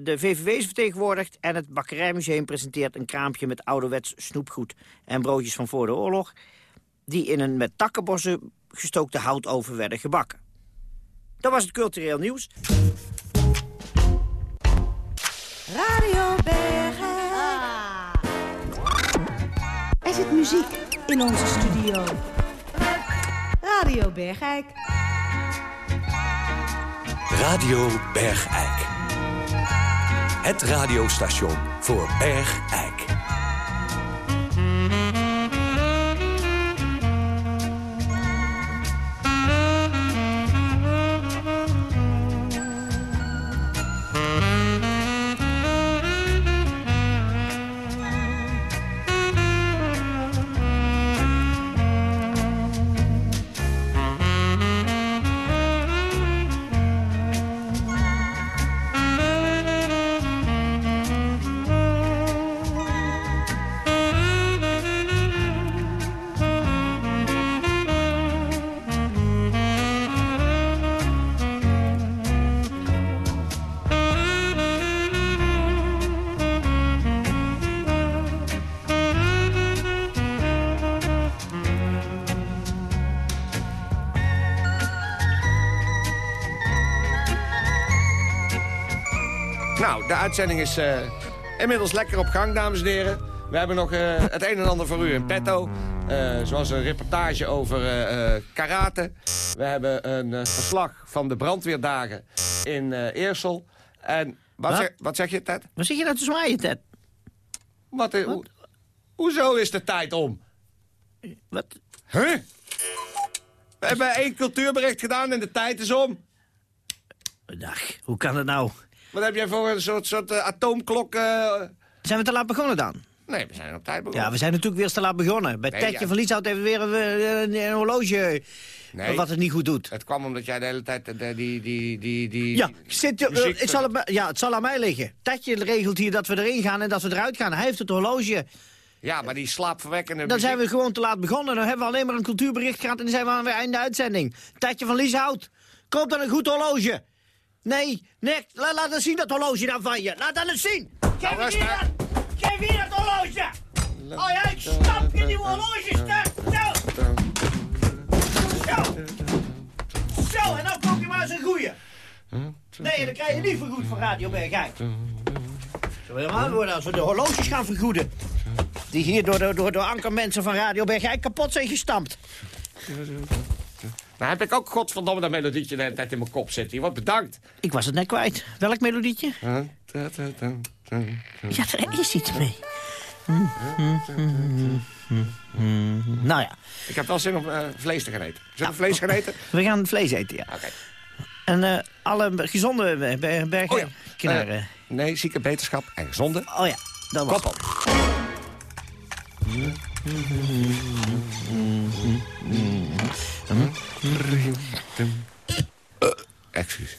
De VVV is vertegenwoordigd en het Bakkerijmuseum presenteert een kraampje met ouderwets snoepgoed en broodjes van voor de oorlog, die in een met takkenbossen gestookte houtoven werden gebakken. Dat was het cultureel nieuws. Radio Bergen. Er zit muziek in onze studio. Radio Bergijk. Radio Bergijk. Het radiostation voor Bergijk. Uitzending is eh, inmiddels lekker op gang, dames en heren. We hebben nog eh, het een en ander voor u in petto. Eh, zoals een reportage over karate. We hebben een verslag van de brandweerdagen in Eersel. En wat, Wat? Zeg, wat zeg je, Ted? Wat zit je nou te zwaaien, Ted? Wat, eh, hoe- hoezo is de tijd om? Wat? Huh? We hebben één cultuurbericht gedaan en de tijd is om. Dag, hoe kan het nou? Wat heb jij voor een soort, soort eh, atoomklok? eh? Zijn we te laat begonnen dan? Nee, we zijn op tijd begonnen. Ja, we zijn natuurlijk weer te laat begonnen. Bij Nee, Tetje ja. van Lieshout heeft weer een, een, een horloge Nee. wat het niet goed doet. Het kwam omdat jij de hele tijd eh, die... die, die, die Ja, zit, je- muziek- ik zal het, ja, het zal aan mij liggen. Tetje regelt hier dat we erin gaan en dat we eruit gaan. Hij heeft het horloge. Ja, maar die slaapverwekkende Dan zijn we gewoon te laat begonnen. Dan hebben we alleen maar een cultuurbericht gehad en dan zijn we aan het einde uitzending. Tetje van Lieshout, koop dan een goed horloge. Nee, la- laat eens zien dat horloge dan van je. Laat dat eens zien. Geef Nou, hier dat. Geef hier dat horloge. Oh ja, ik stamp je die horloge stuk. Zo. Zo. Zo, en dan koop je maar eens een goeie. Nee, dan krijg je niet vergoed van Radio Bergijk. Zo helemaal worden als we de horloges gaan vergoeden. Die hier door door de ankermensen van Radio Bergijk kapot zijn gestampt. Nou heb ik ook godverdomme dat melodietje de hele tijd in mijn kop zitten. Wat bedankt. Ik was het net kwijt. Welk melodietje? Ja, er is iets mee. Nou ja. Ik heb wel zin om uh, vlees te gaan eten. Zullen we vlees gaan eten? We gaan vlees eten, ja. Oké. En uh, alle gezonde bergen... Oh ja. Uh, nee, zieke beterschap en gezonde. Oh ja, dat was Kop op. excuus.